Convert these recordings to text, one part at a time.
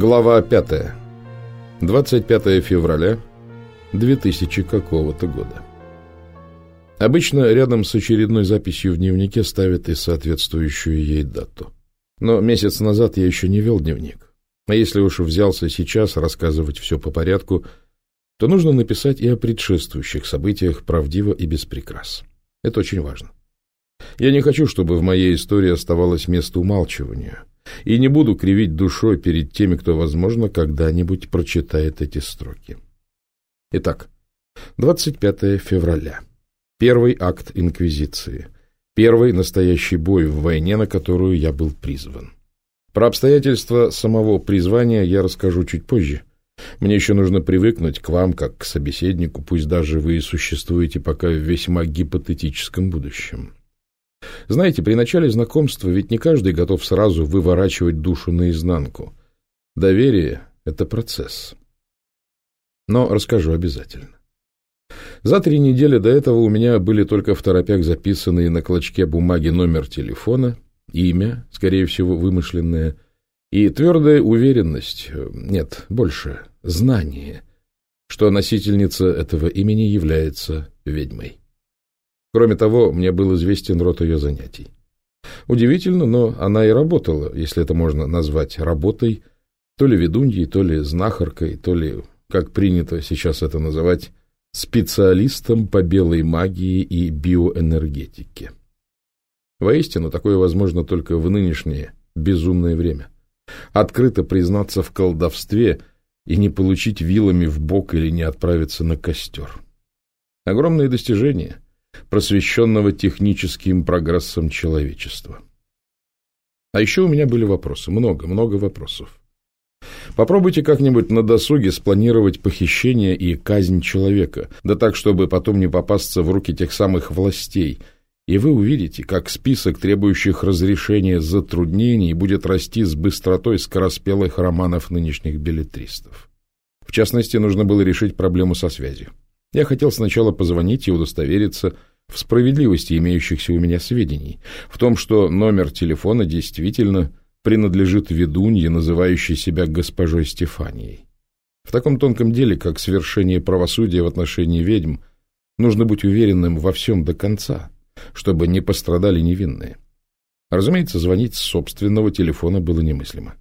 Глава 5. 25 февраля 2000 какого-то года. Обычно рядом с очередной записью в дневнике ставят и соответствующую ей дату. Но месяц назад я еще не вел дневник. А если уж взялся сейчас рассказывать все по порядку, то нужно написать и о предшествующих событиях правдиво и без прикрас. Это очень важно. Я не хочу, чтобы в моей истории оставалось место умалчиванию, и не буду кривить душой перед теми, кто, возможно, когда-нибудь прочитает эти строки. Итак, 25 февраля. Первый акт Инквизиции. Первый настоящий бой в войне, на которую я был призван. Про обстоятельства самого призвания я расскажу чуть позже. Мне еще нужно привыкнуть к вам, как к собеседнику, пусть даже вы и существуете пока в весьма гипотетическом будущем. Знаете, при начале знакомства ведь не каждый готов сразу выворачивать душу наизнанку. Доверие — это процесс. Но расскажу обязательно. За три недели до этого у меня были только в торопях записанные на клочке бумаги номер телефона, имя, скорее всего, вымышленное, и твердая уверенность, нет, больше, знание, что носительница этого имени является ведьмой. Кроме того, мне был известен род ее занятий. Удивительно, но она и работала, если это можно назвать работой, то ли ведуньей, то ли знахаркой, то ли, как принято сейчас это называть, специалистом по белой магии и биоэнергетике. Воистину, такое возможно только в нынешнее безумное время. Открыто признаться в колдовстве и не получить вилами в бок или не отправиться на костер. Огромные достижения — просвещенного техническим прогрессом человечества. А еще у меня были вопросы, много, много вопросов. Попробуйте как-нибудь на досуге спланировать похищение и казнь человека, да так, чтобы потом не попасться в руки тех самых властей, и вы увидите, как список требующих разрешения затруднений будет расти с быстротой скороспелых романов нынешних билетристов. В частности, нужно было решить проблему со связью. Я хотел сначала позвонить и удостовериться в справедливости имеющихся у меня сведений, в том, что номер телефона действительно принадлежит ведунье, называющей себя госпожой Стефанией. В таком тонком деле, как свершение правосудия в отношении ведьм, нужно быть уверенным во всем до конца, чтобы не пострадали невинные. Разумеется, звонить с собственного телефона было немыслимо.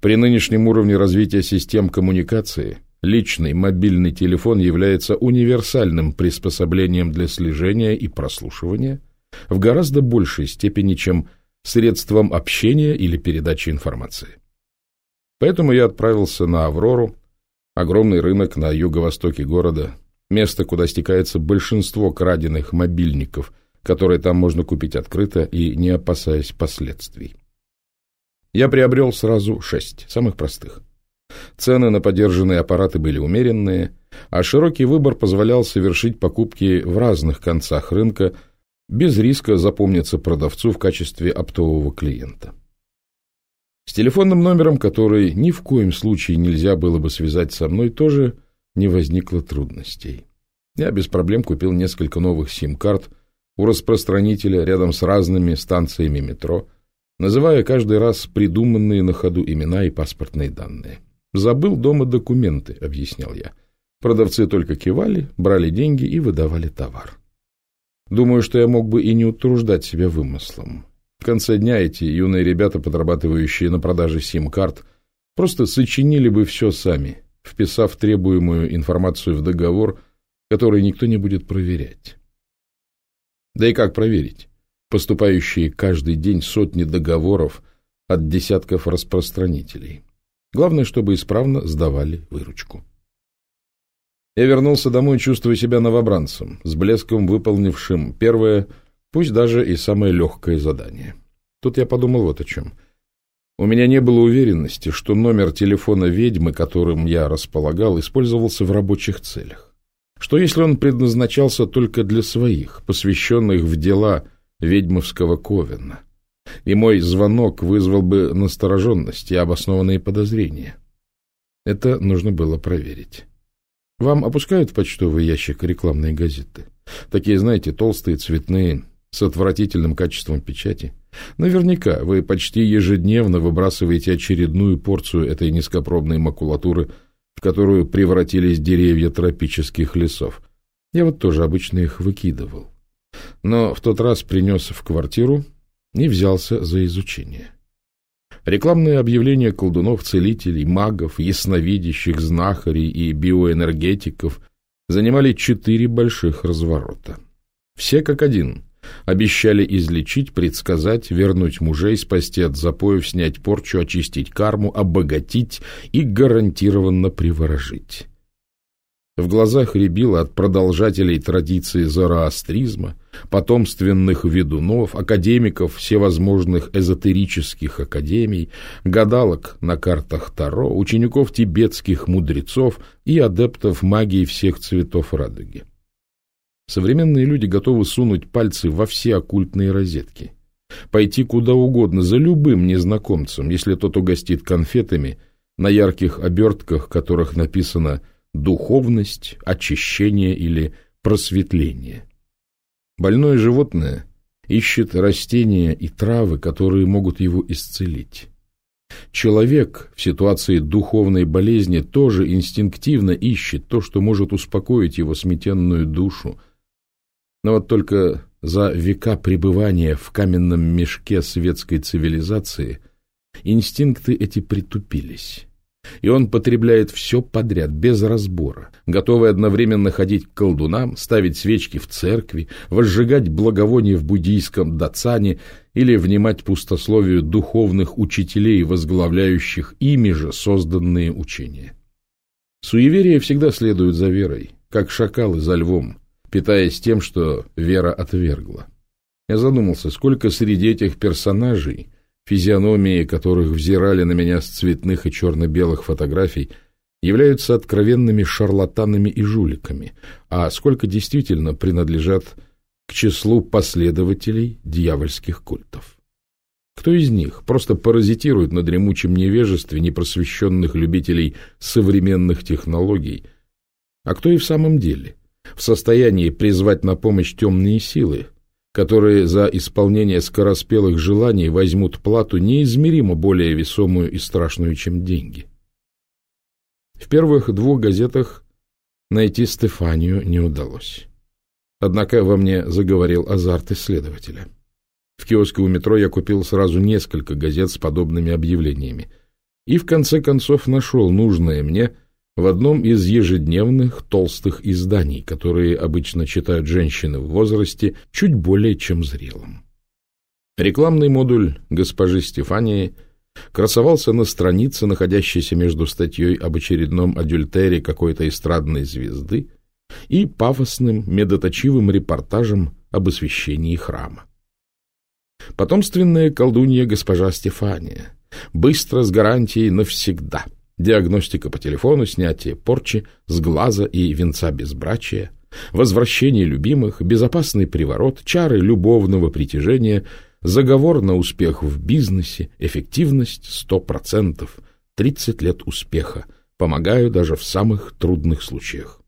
При нынешнем уровне развития систем коммуникации Личный мобильный телефон является универсальным приспособлением для слежения и прослушивания в гораздо большей степени, чем средством общения или передачи информации. Поэтому я отправился на Аврору, огромный рынок на юго-востоке города, место, куда стекается большинство краденных мобильников, которые там можно купить открыто и не опасаясь последствий. Я приобрел сразу шесть, самых простых – Цены на подержанные аппараты были умеренные, а широкий выбор позволял совершить покупки в разных концах рынка без риска запомниться продавцу в качестве оптового клиента. С телефонным номером, который ни в коем случае нельзя было бы связать со мной, тоже не возникло трудностей. Я без проблем купил несколько новых сим-карт у распространителя рядом с разными станциями метро, называя каждый раз придуманные на ходу имена и паспортные данные. «Забыл дома документы», — объяснял я. Продавцы только кивали, брали деньги и выдавали товар. Думаю, что я мог бы и не утруждать себя вымыслом. В конце дня эти юные ребята, подрабатывающие на продаже сим-карт, просто сочинили бы все сами, вписав требуемую информацию в договор, который никто не будет проверять. Да и как проверить? Поступающие каждый день сотни договоров от десятков распространителей. Главное, чтобы исправно сдавали выручку. Я вернулся домой, чувствуя себя новобранцем, с блеском выполнившим первое, пусть даже и самое легкое задание. Тут я подумал вот о чем. У меня не было уверенности, что номер телефона ведьмы, которым я располагал, использовался в рабочих целях. Что если он предназначался только для своих, посвященных в дела ведьмовского ковена? И мой звонок вызвал бы настороженность и обоснованные подозрения. Это нужно было проверить. Вам опускают в почтовый ящик рекламные газеты? Такие, знаете, толстые, цветные, с отвратительным качеством печати. Наверняка вы почти ежедневно выбрасываете очередную порцию этой низкопробной макулатуры, в которую превратились деревья тропических лесов. Я вот тоже обычно их выкидывал. Но в тот раз принес в квартиру и взялся за изучение. Рекламные объявления колдунов, целителей, магов, ясновидящих, знахарей и биоэнергетиков занимали четыре больших разворота. Все как один обещали излечить, предсказать, вернуть мужей, спасти от запоев, снять порчу, очистить карму, обогатить и гарантированно приворожить. В глазах рябило от продолжателей традиции зороастризма, потомственных ведунов, академиков всевозможных эзотерических академий, гадалок на картах Таро, учеников тибетских мудрецов и адептов магии всех цветов радуги. Современные люди готовы сунуть пальцы во все оккультные розетки, пойти куда угодно за любым незнакомцем, если тот угостит конфетами, на ярких обертках которых написано «Связь» духовность, очищение или просветление. Больное животное ищет растения и травы, которые могут его исцелить. Человек в ситуации духовной болезни тоже инстинктивно ищет то, что может успокоить его сметенную душу. Но вот только за века пребывания в каменном мешке светской цивилизации инстинкты эти притупились. И он потребляет все подряд, без разбора, готовый одновременно ходить к колдунам, ставить свечки в церкви, возжигать благовония в буддийском дацане или внимать пустословию духовных учителей, возглавляющих ими же созданные учения. Суеверия всегда следуют за верой, как шакалы за львом, питаясь тем, что вера отвергла. Я задумался, сколько среди этих персонажей физиономии которых взирали на меня с цветных и черно-белых фотографий, являются откровенными шарлатанами и жуликами, а сколько действительно принадлежат к числу последователей дьявольских культов. Кто из них просто паразитирует на дремучем невежестве непросвещенных любителей современных технологий, а кто и в самом деле в состоянии призвать на помощь темные силы, которые за исполнение скороспелых желаний возьмут плату неизмеримо более весомую и страшную, чем деньги. В первых двух газетах найти Стефанию не удалось. Однако во мне заговорил азарт исследователя. В киоске у метро я купил сразу несколько газет с подобными объявлениями и в конце концов нашел нужное мне – в одном из ежедневных толстых изданий, которые обычно читают женщины в возрасте чуть более чем зрелом. Рекламный модуль госпожи Стефании красовался на странице, находящейся между статьей об очередном адюльтере какой-то эстрадной звезды и пафосным медоточивым репортажем об освящении храма. Потомственная колдунья госпожа Стефания, быстро с гарантией навсегда — диагностика по телефону, снятие порчи с глаза и венца безбрачия, возвращение любимых, безопасный приворот, чары любовного притяжения, заговор на успех в бизнесе, эффективность 100%, 30 лет успеха, помогаю даже в самых трудных случаях.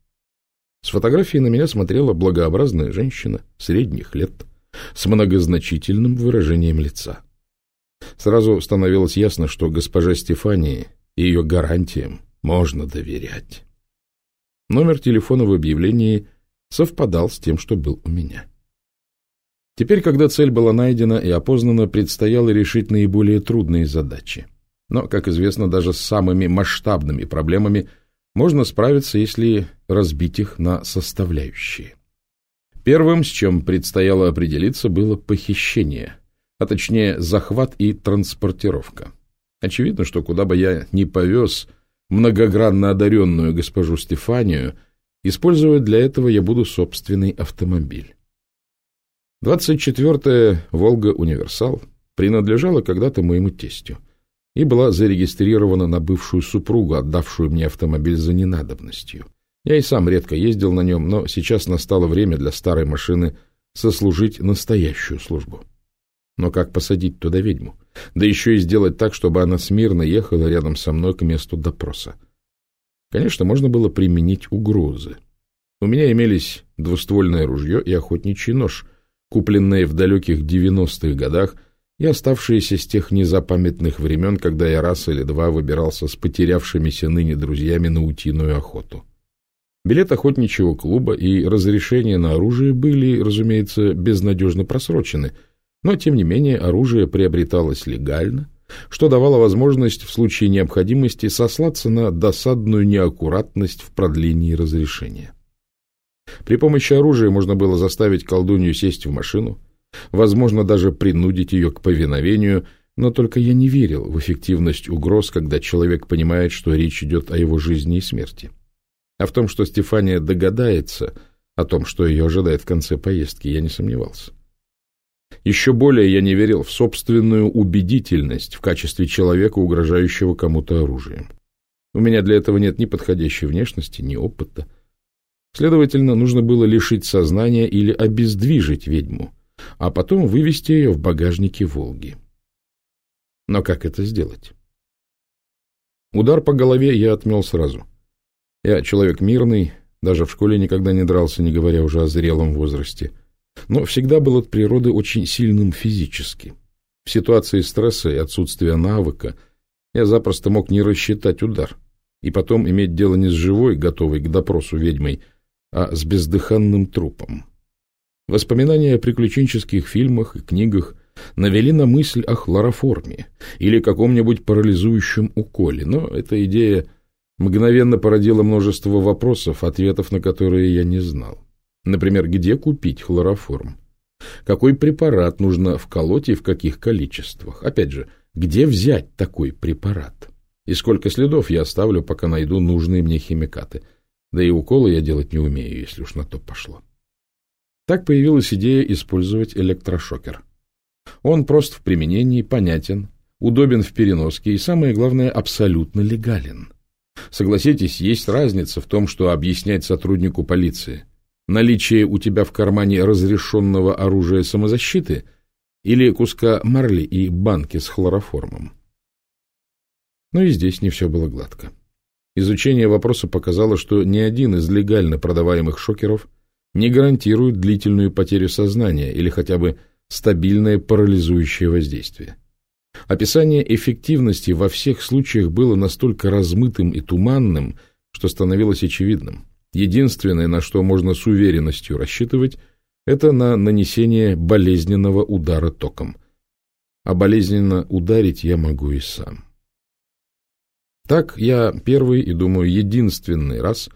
С фотографии на меня смотрела благообразная женщина средних лет с многозначительным выражением лица. Сразу становилось ясно, что госпожа Стефания ее гарантиям можно доверять. Номер телефона в объявлении совпадал с тем, что был у меня. Теперь, когда цель была найдена и опознана, предстояло решить наиболее трудные задачи. Но, как известно, даже с самыми масштабными проблемами можно справиться, если разбить их на составляющие. Первым, с чем предстояло определиться, было похищение, а точнее захват и транспортировка. Очевидно, что куда бы я ни повез многогранно одаренную госпожу Стефанию, использовать для этого я буду собственный автомобиль. 24-я «Волга Универсал» принадлежала когда-то моему тестю и была зарегистрирована на бывшую супругу, отдавшую мне автомобиль за ненадобностью. Я и сам редко ездил на нем, но сейчас настало время для старой машины сослужить настоящую службу. Но как посадить туда ведьму? Да еще и сделать так, чтобы она смирно ехала рядом со мной к месту допроса. Конечно, можно было применить угрозы. У меня имелись двуствольное ружье и охотничий нож, купленные в далеких девяностых годах и оставшиеся с тех незапамятных времен, когда я раз или два выбирался с потерявшимися ныне друзьями на утиную охоту. Билет охотничьего клуба и разрешение на оружие были, разумеется, безнадежно просрочены, но, тем не менее, оружие приобреталось легально, что давало возможность в случае необходимости сослаться на досадную неаккуратность в продлении разрешения. При помощи оружия можно было заставить колдунью сесть в машину, возможно, даже принудить ее к повиновению, но только я не верил в эффективность угроз, когда человек понимает, что речь идет о его жизни и смерти. А в том, что Стефания догадается о том, что ее ожидает в конце поездки, я не сомневался. Еще более я не верил в собственную убедительность в качестве человека, угрожающего кому-то оружием. У меня для этого нет ни подходящей внешности, ни опыта. Следовательно, нужно было лишить сознания или обездвижить ведьму, а потом вывести ее в багажнике «Волги». Но как это сделать? Удар по голове я отмел сразу. Я человек мирный, даже в школе никогда не дрался, не говоря уже о зрелом возрасте, но всегда был от природы очень сильным физически. В ситуации стресса и отсутствия навыка я запросто мог не рассчитать удар и потом иметь дело не с живой, готовой к допросу ведьмой, а с бездыханным трупом. Воспоминания о приключенческих фильмах и книгах навели на мысль о хлороформе или каком-нибудь парализующем уколе, но эта идея мгновенно породила множество вопросов, ответов на которые я не знал. Например, где купить хлороформ? Какой препарат нужно вколоть и в каких количествах? Опять же, где взять такой препарат? И сколько следов я оставлю, пока найду нужные мне химикаты? Да и уколы я делать не умею, если уж на то пошло. Так появилась идея использовать электрошокер. Он прост в применении, понятен, удобен в переноске и, самое главное, абсолютно легален. Согласитесь, есть разница в том, что объяснять сотруднику полиции. Наличие у тебя в кармане разрешенного оружия самозащиты или куска марли и банки с хлороформом. Но и здесь не все было гладко. Изучение вопроса показало, что ни один из легально продаваемых шокеров не гарантирует длительную потерю сознания или хотя бы стабильное парализующее воздействие. Описание эффективности во всех случаях было настолько размытым и туманным, что становилось очевидным. Единственное, на что можно с уверенностью рассчитывать, это на нанесение болезненного удара током. А болезненно ударить я могу и сам. Так я первый и, думаю, единственный раз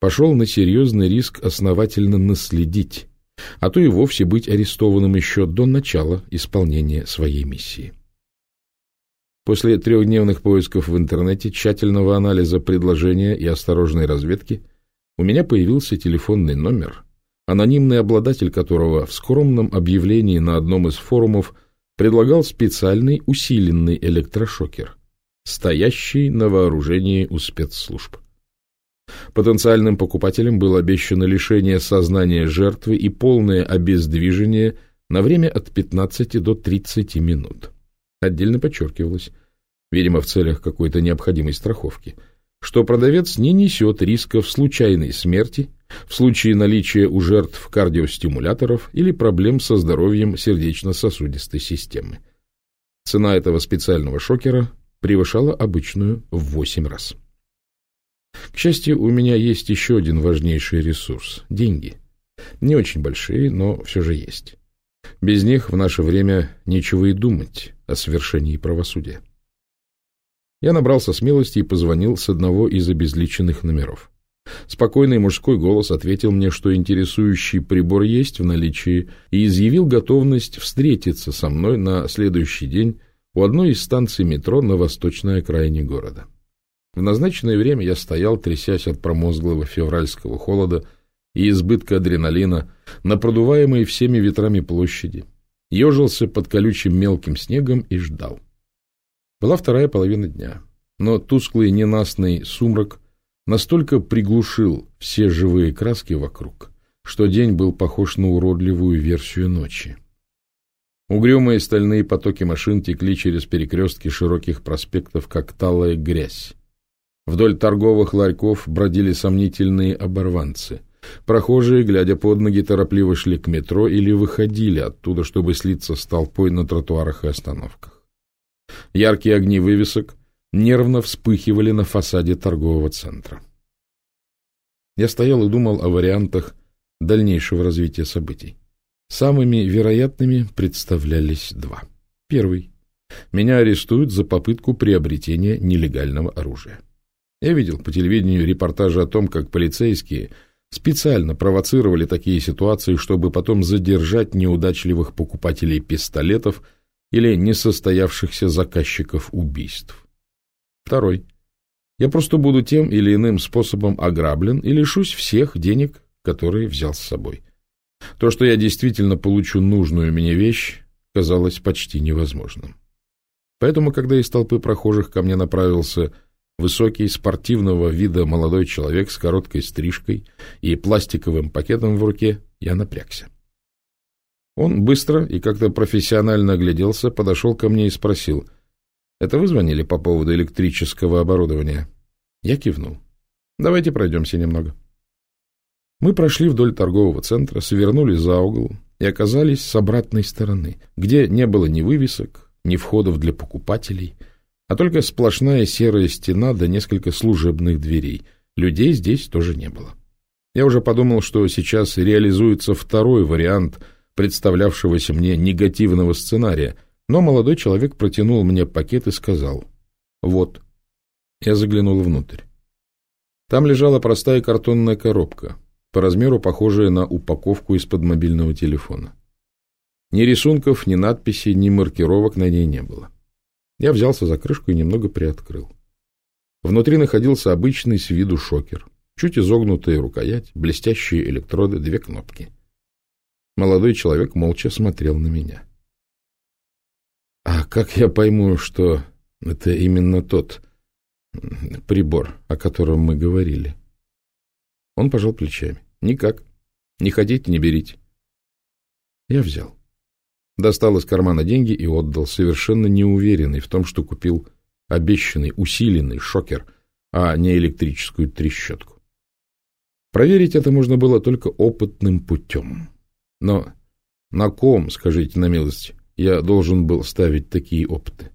пошел на серьезный риск основательно наследить, а то и вовсе быть арестованным еще до начала исполнения своей миссии. После трехдневных поисков в интернете, тщательного анализа предложения и осторожной разведки у меня появился телефонный номер, анонимный обладатель которого в скромном объявлении на одном из форумов предлагал специальный усиленный электрошокер, стоящий на вооружении у спецслужб. Потенциальным покупателям было обещано лишение сознания жертвы и полное обездвижение на время от 15 до 30 минут. Отдельно подчеркивалось, видимо, в целях какой-то необходимой страховки, что продавец не несет рисков случайной смерти в случае наличия у жертв кардиостимуляторов или проблем со здоровьем сердечно-сосудистой системы. Цена этого специального шокера превышала обычную в 8 раз. К счастью, у меня есть еще один важнейший ресурс – деньги. Не очень большие, но все же есть. Без них в наше время нечего и думать о совершении правосудия. Я набрался смелости и позвонил с одного из обезличенных номеров. Спокойный мужской голос ответил мне, что интересующий прибор есть в наличии, и изъявил готовность встретиться со мной на следующий день у одной из станций метро на восточной окраине города. В назначенное время я стоял, трясясь от промозглого февральского холода и избытка адреналина, на продуваемой всеми ветрами площади, ежился под колючим мелким снегом и ждал. Была вторая половина дня, но тусклый ненастный сумрак настолько приглушил все живые краски вокруг, что день был похож на уродливую версию ночи. Угрюмые стальные потоки машин текли через перекрестки широких проспектов, как талая грязь. Вдоль торговых ларьков бродили сомнительные оборванцы. Прохожие, глядя под ноги, торопливо шли к метро или выходили оттуда, чтобы слиться с толпой на тротуарах и остановках. Яркие огни вывесок нервно вспыхивали на фасаде торгового центра. Я стоял и думал о вариантах дальнейшего развития событий. Самыми вероятными представлялись два. Первый. Меня арестуют за попытку приобретения нелегального оружия. Я видел по телевидению репортажи о том, как полицейские специально провоцировали такие ситуации, чтобы потом задержать неудачливых покупателей пистолетов или несостоявшихся заказчиков убийств. Второй. Я просто буду тем или иным способом ограблен и лишусь всех денег, которые взял с собой. То, что я действительно получу нужную мне вещь, казалось почти невозможным. Поэтому, когда из толпы прохожих ко мне направился высокий, спортивного вида молодой человек с короткой стрижкой и пластиковым пакетом в руке, я напрягся. Он быстро и как-то профессионально огляделся, подошел ко мне и спросил, «Это вы звонили по поводу электрического оборудования?» Я кивнул. «Давайте пройдемся немного». Мы прошли вдоль торгового центра, свернули за угол и оказались с обратной стороны, где не было ни вывесок, ни входов для покупателей, а только сплошная серая стена да несколько служебных дверей. Людей здесь тоже не было. Я уже подумал, что сейчас реализуется второй вариант представлявшегося мне негативного сценария, но молодой человек протянул мне пакет и сказал «Вот». Я заглянул внутрь. Там лежала простая картонная коробка, по размеру похожая на упаковку из-под мобильного телефона. Ни рисунков, ни надписей, ни маркировок на ней не было. Я взялся за крышку и немного приоткрыл. Внутри находился обычный с виду шокер, чуть изогнутая рукоять, блестящие электроды, две кнопки. Молодой человек молча смотрел на меня. — А как я пойму, что это именно тот прибор, о котором мы говорили? Он пожал плечами. Никак. Не хотите, не берите. Я взял. Достал из кармана деньги и отдал, совершенно неуверенный в том, что купил обещанный, усиленный шокер, а не электрическую трещотку. Проверить это можно было только опытным путем. Но на ком, скажите на милость, я должен был ставить такие опыты?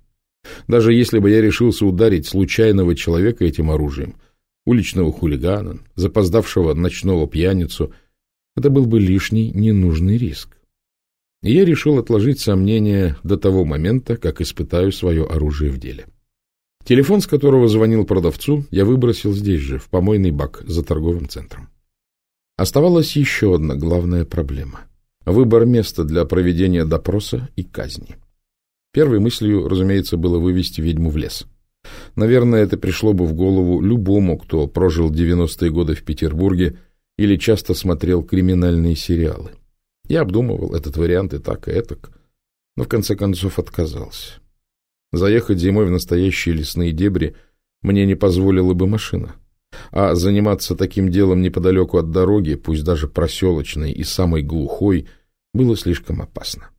Даже если бы я решился ударить случайного человека этим оружием — уличного хулигана, запоздавшего ночного пьяницу, это был бы лишний ненужный риск. И я решил отложить сомнения до того момента, как испытаю свое оружие в деле. Телефон, с которого звонил продавцу, я выбросил здесь же, в помойный бак за торговым центром. Оставалась еще одна главная проблема — выбор места для проведения допроса и казни. Первой мыслью, разумеется, было вывести ведьму в лес — Наверное, это пришло бы в голову любому, кто прожил 90-е годы в Петербурге или часто смотрел криминальные сериалы. Я обдумывал этот вариант и так, и этак, но в конце концов отказался. Заехать зимой в настоящие лесные дебри мне не позволила бы машина, а заниматься таким делом неподалеку от дороги, пусть даже проселочной и самой глухой, было слишком опасно.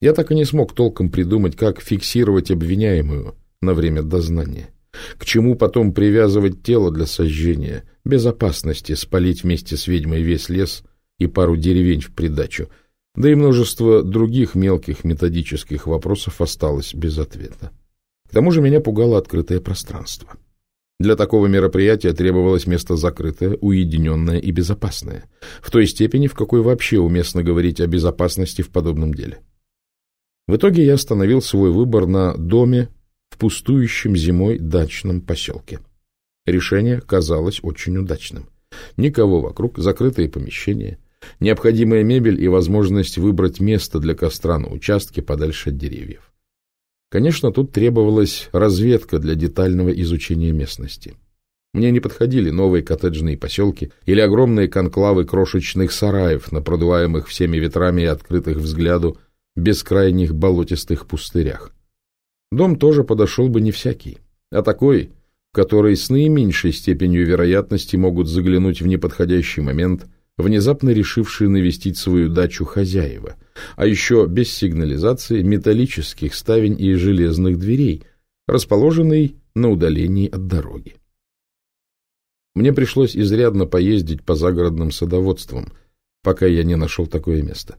Я так и не смог толком придумать, как фиксировать обвиняемую, на время дознания. К чему потом привязывать тело для сожжения, безопасности спалить вместе с ведьмой весь лес и пару деревень в придачу, да и множество других мелких методических вопросов осталось без ответа. К тому же меня пугало открытое пространство. Для такого мероприятия требовалось место закрытое, уединенное и безопасное, в той степени, в какой вообще уместно говорить о безопасности в подобном деле. В итоге я остановил свой выбор на доме в пустующем зимой дачном поселке. Решение казалось очень удачным. Никого вокруг, закрытые помещения, необходимая мебель и возможность выбрать место для костра на участке подальше от деревьев. Конечно, тут требовалась разведка для детального изучения местности. Мне не подходили новые коттеджные поселки или огромные конклавы крошечных сараев на продуваемых всеми ветрами и открытых взгляду бескрайних болотистых пустырях. Дом тоже подошел бы не всякий, а такой, в который с наименьшей степенью вероятности могут заглянуть в неподходящий момент внезапно решившие навестить свою дачу хозяева, а еще без сигнализации металлических ставень и железных дверей, расположенный на удалении от дороги. Мне пришлось изрядно поездить по загородным садоводствам, пока я не нашел такое место.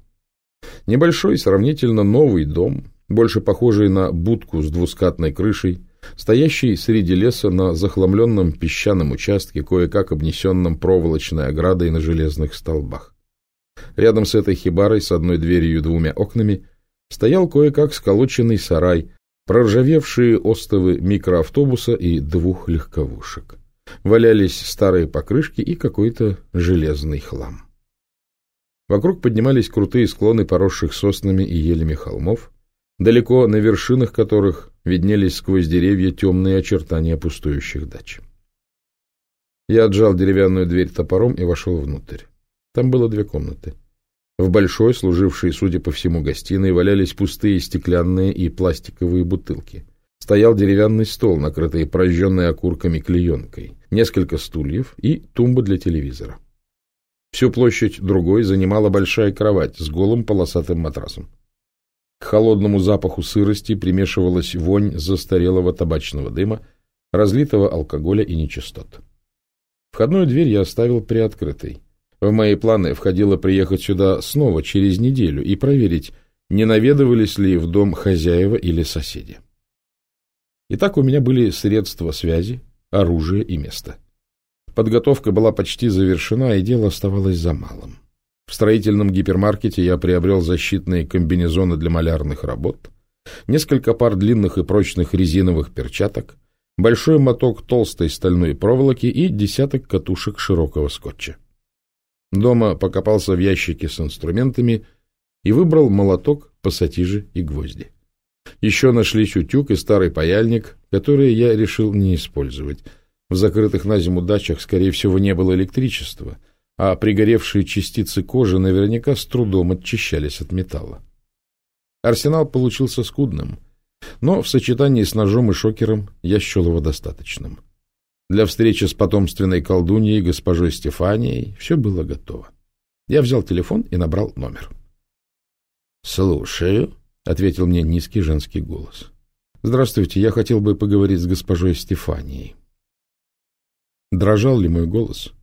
Небольшой, сравнительно новый дом, больше похожий на будку с двускатной крышей, стоящий среди леса на захламленном песчаном участке, кое-как обнесенном проволочной оградой на железных столбах. Рядом с этой хибарой с одной дверью и двумя окнами стоял кое-как сколоченный сарай, проржавевшие остовы микроавтобуса и двух легковушек. Валялись старые покрышки и какой-то железный хлам. Вокруг поднимались крутые склоны поросших соснами и елями холмов, далеко на вершинах которых виднелись сквозь деревья темные очертания пустующих дач. Я отжал деревянную дверь топором и вошел внутрь. Там было две комнаты. В большой, служившей, судя по всему, гостиной, валялись пустые стеклянные и пластиковые бутылки. Стоял деревянный стол, накрытый прожженной окурками клеенкой, несколько стульев и тумба для телевизора. Всю площадь другой занимала большая кровать с голым полосатым матрасом. К холодному запаху сырости примешивалась вонь застарелого табачного дыма, разлитого алкоголя и нечистот. Входную дверь я оставил приоткрытой. В мои планы входило приехать сюда снова через неделю и проверить, не наведывались ли в дом хозяева или соседи. Итак, у меня были средства связи, оружие и место. Подготовка была почти завершена, и дело оставалось за малым. В строительном гипермаркете я приобрел защитные комбинезоны для малярных работ, несколько пар длинных и прочных резиновых перчаток, большой моток толстой стальной проволоки и десяток катушек широкого скотча. Дома покопался в ящике с инструментами и выбрал молоток, пассатижи и гвозди. Еще нашлись утюг и старый паяльник, которые я решил не использовать. В закрытых на зиму дачах, скорее всего, не было электричества, а пригоревшие частицы кожи наверняка с трудом очищались от металла. Арсенал получился скудным, но в сочетании с ножом и шокером я счел его достаточным. Для встречи с потомственной колдуньей, госпожой Стефанией, все было готово. Я взял телефон и набрал номер. — Слушаю, — ответил мне низкий женский голос. — Здравствуйте, я хотел бы поговорить с госпожой Стефанией. Дрожал ли мой голос?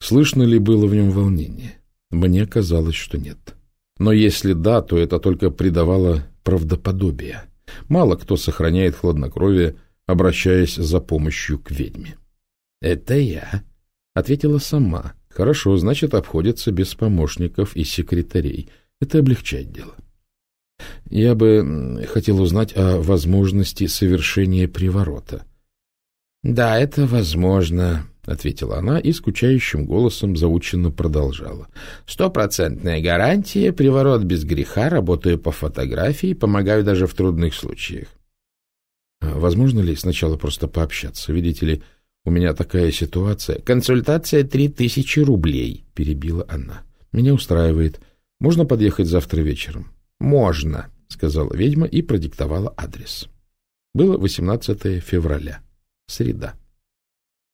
Слышно ли было в нем волнение? Мне казалось, что нет. Но если да, то это только придавало правдоподобие. Мало кто сохраняет хладнокровие, обращаясь за помощью к ведьме. — Это я, — ответила сама. — Хорошо, значит, обходится без помощников и секретарей. Это облегчает дело. Я бы хотел узнать о возможности совершения приворота. — Да, это возможно, — ответила она и скучающим голосом заученно продолжала. — Стопроцентная гарантия, приворот без греха, работаю по фотографии, помогаю даже в трудных случаях. А возможно ли сначала просто пообщаться? Видите ли, у меня такая ситуация. Консультация три тысячи рублей, перебила она. Меня устраивает. Можно подъехать завтра вечером? Можно, сказала ведьма и продиктовала адрес. Было 18 февраля. Среда.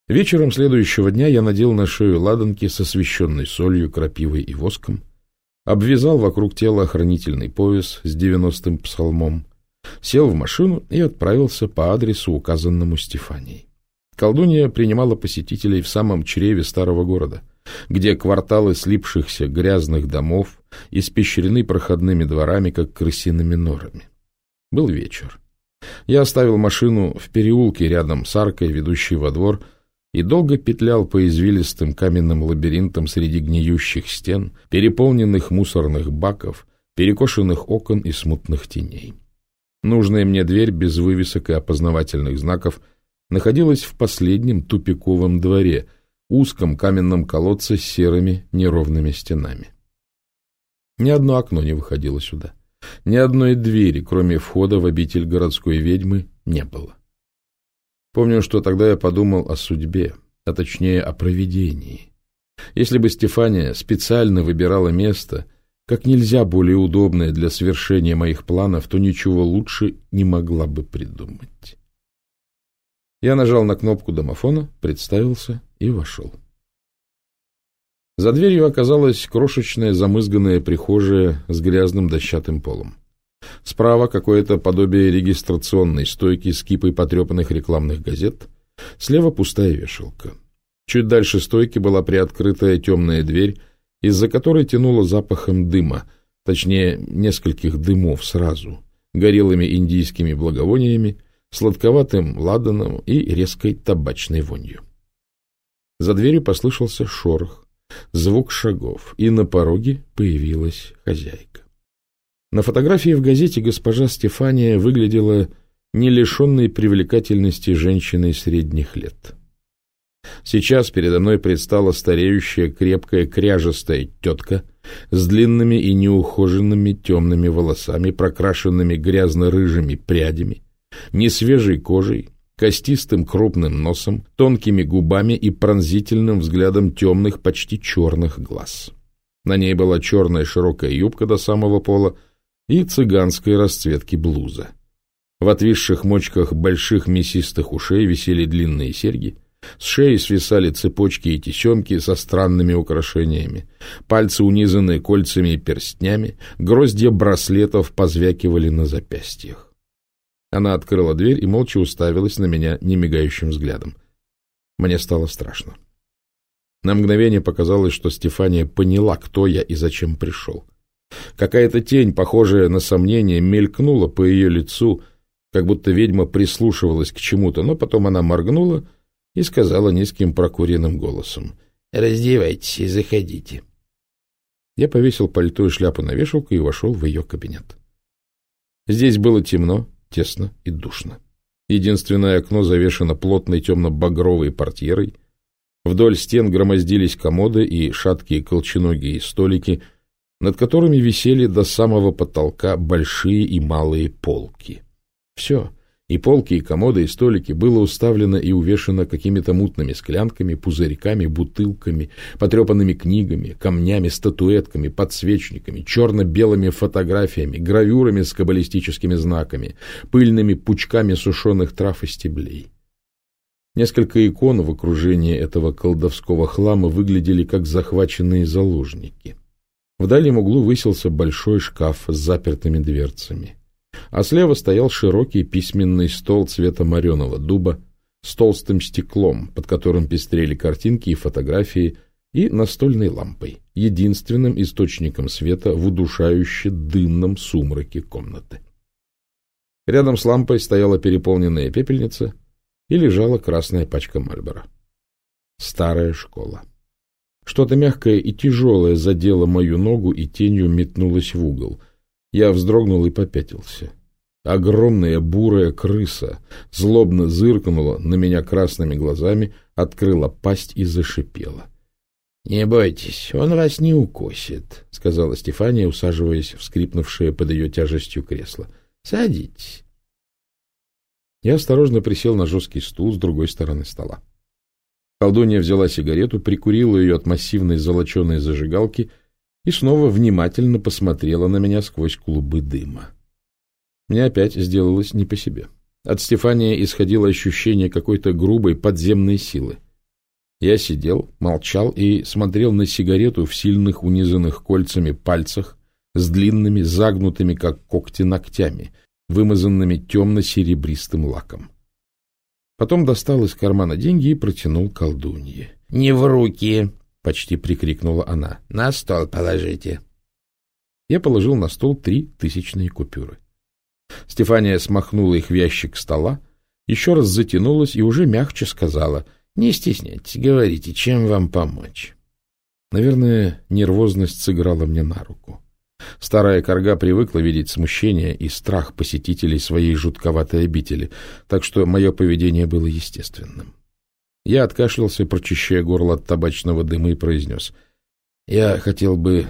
Вечером следующего дня я надел на шею ладанки со священной солью, крапивой и воском, обвязал вокруг тела охранительный пояс с девяностым псалмом, сел в машину и отправился по адресу, указанному Стефанией. Колдунья принимала посетителей в самом чреве старого города, где кварталы слипшихся грязных домов испещрены проходными дворами, как крысиными норами. Был вечер. Я оставил машину в переулке рядом с аркой, ведущей во двор, и долго петлял по извилистым каменным лабиринтам среди гниющих стен, переполненных мусорных баков, перекошенных окон и смутных теней. Нужная мне дверь без вывесок и опознавательных знаков находилась в последнем тупиковом дворе, узком каменном колодце с серыми неровными стенами. Ни одно окно не выходило сюда. Ни одной двери, кроме входа в обитель городской ведьмы, не было. Помню, что тогда я подумал о судьбе, а точнее о провидении. Если бы Стефания специально выбирала место, как нельзя более удобное для совершения моих планов, то ничего лучше не могла бы придумать. Я нажал на кнопку домофона, представился и вошел. За дверью оказалась крошечная замызганная прихожая с грязным дощатым полом. Справа какое-то подобие регистрационной стойки с кипой потрепанных рекламных газет, слева пустая вешалка. Чуть дальше стойки была приоткрытая темная дверь, из-за которой тянуло запахом дыма, точнее, нескольких дымов сразу, горелыми индийскими благовониями, сладковатым ладаном и резкой табачной вонью. За дверью послышался шорох, звук шагов, и на пороге появилась хозяйка. На фотографии в газете госпожа Стефания выглядела не лишенной привлекательности женщиной средних лет. Сейчас передо мной предстала стареющая, крепкая, кряжестая тетка с длинными и неухоженными темными волосами, прокрашенными грязно-рыжими прядями, несвежей кожей, костистым крупным носом, тонкими губами и пронзительным взглядом темных, почти черных глаз. На ней была черная широкая юбка до самого пола и цыганской расцветки блуза. В отвисших мочках больших мясистых ушей висели длинные серьги, с шеи свисали цепочки и тесемки со странными украшениями, пальцы, унизанные кольцами и перстнями, гроздья браслетов позвякивали на запястьях. Она открыла дверь и молча уставилась на меня немигающим взглядом. Мне стало страшно. На мгновение показалось, что Стефания поняла, кто я и зачем пришел. Какая-то тень, похожая на сомнение, мелькнула по ее лицу — как будто ведьма прислушивалась к чему-то, но потом она моргнула и сказала низким прокуренным голосом. «Раздевайтесь и заходите». Я повесил пальто и шляпу на вешалку и вошел в ее кабинет. Здесь было темно, тесно и душно. Единственное окно завешено плотной темно-багровой портьерой. Вдоль стен громоздились комоды и шаткие колченогие столики, над которыми висели до самого потолка большие и малые полки. Все, и полки, и комоды, и столики было уставлено и увешано какими-то мутными склянками, пузырьками, бутылками, потрепанными книгами, камнями, статуэтками, подсвечниками, черно-белыми фотографиями, гравюрами с каббалистическими знаками, пыльными пучками сушеных трав и стеблей. Несколько икон в окружении этого колдовского хлама выглядели как захваченные заложники. В дальнем углу высился большой шкаф с запертыми дверцами а слева стоял широкий письменный стол цвета мореного дуба с толстым стеклом, под которым пестрели картинки и фотографии, и настольной лампой, единственным источником света в удушающе дымном сумраке комнаты. Рядом с лампой стояла переполненная пепельница и лежала красная пачка Мальбора. Старая школа. Что-то мягкое и тяжелое задело мою ногу и тенью метнулось в угол. Я вздрогнул и попятился. Огромная бурая крыса злобно зыркнула на меня красными глазами, открыла пасть и зашипела. — Не бойтесь, он вас не укусит, — сказала Стефания, усаживаясь в скрипнувшее под ее тяжестью кресло. — Садитесь. Я осторожно присел на жесткий стул с другой стороны стола. Колдунья взяла сигарету, прикурила ее от массивной золоченой зажигалки и снова внимательно посмотрела на меня сквозь клубы дыма. Мне опять сделалось не по себе. От Стефания исходило ощущение какой-то грубой подземной силы. Я сидел, молчал и смотрел на сигарету в сильных унизанных кольцами пальцах с длинными, загнутыми, как когти, ногтями, вымазанными темно-серебристым лаком. Потом достал из кармана деньги и протянул колдунье. — Не в руки! — почти прикрикнула она. — На стол положите. Я положил на стол три тысячные купюры. Стефания смахнула их в ящик стола, еще раз затянулась и уже мягче сказала, «Не стесняйтесь, говорите, чем вам помочь?» Наверное, нервозность сыграла мне на руку. Старая корга привыкла видеть смущение и страх посетителей своей жутковатой обители, так что мое поведение было естественным. Я откашлялся, прочищая горло от табачного дыма, и произнес. «Я хотел бы...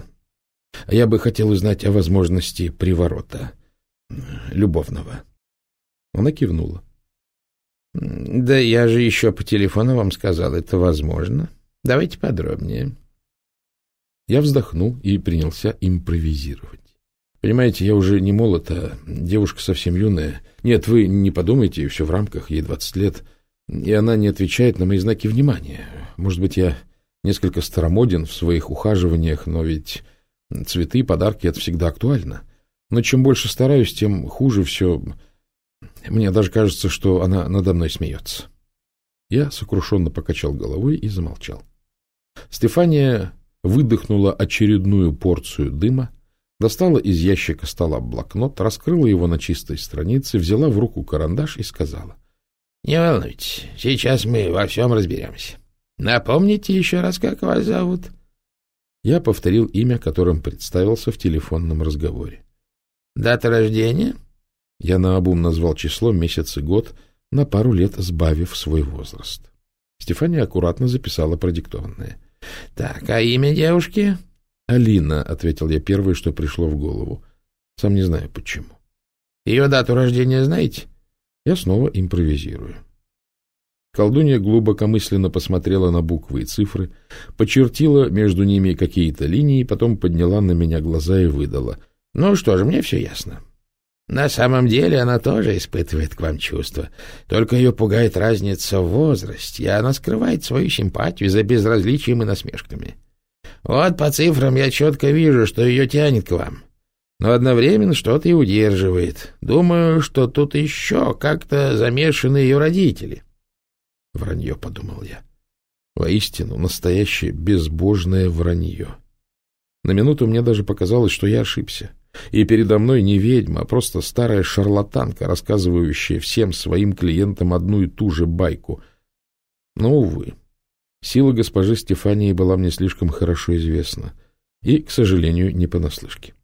Я бы хотел узнать о возможности приворота любовного. Она кивнула. — Да я же еще по телефону вам сказал, это возможно. Давайте подробнее. Я вздохнул и принялся импровизировать. Понимаете, я уже не молод, а девушка совсем юная. Нет, вы не подумайте, все в рамках, ей двадцать лет. И она не отвечает на мои знаки внимания. Может быть, я несколько старомоден в своих ухаживаниях, но ведь цветы подарки — это всегда актуально. — но чем больше стараюсь, тем хуже все. Мне даже кажется, что она надо мной смеется. Я сокрушенно покачал головой и замолчал. Стефания выдохнула очередную порцию дыма, достала из ящика стола блокнот, раскрыла его на чистой странице, взяла в руку карандаш и сказала. — Не волнуйтесь, сейчас мы во всем разберемся. Напомните еще раз, как вас зовут? Я повторил имя, которым представился в телефонном разговоре. — Дата рождения? Я наобум назвал число, месяц и год, на пару лет сбавив свой возраст. Стефания аккуратно записала продиктованное. — Так, а имя девушки? — Алина, — ответил я первое, что пришло в голову. Сам не знаю, почему. — Ее дату рождения знаете? Я снова импровизирую. Колдунья глубокомысленно посмотрела на буквы и цифры, почертила между ними какие-то линии, потом подняла на меня глаза и выдала. — Ну что же, мне все ясно. На самом деле она тоже испытывает к вам чувства, только ее пугает разница в возрасте, и она скрывает свою симпатию за безразличием и насмешками. Вот по цифрам я четко вижу, что ее тянет к вам, но одновременно что-то и удерживает. Думаю, что тут еще как-то замешаны ее родители. Вранье, — подумал я. Воистину, настоящее безбожное вранье. На минуту мне даже показалось, что я ошибся. И передо мной не ведьма, а просто старая шарлатанка, рассказывающая всем своим клиентам одну и ту же байку. Но, увы, сила госпожи Стефании была мне слишком хорошо известна. И, к сожалению, не понаслышке.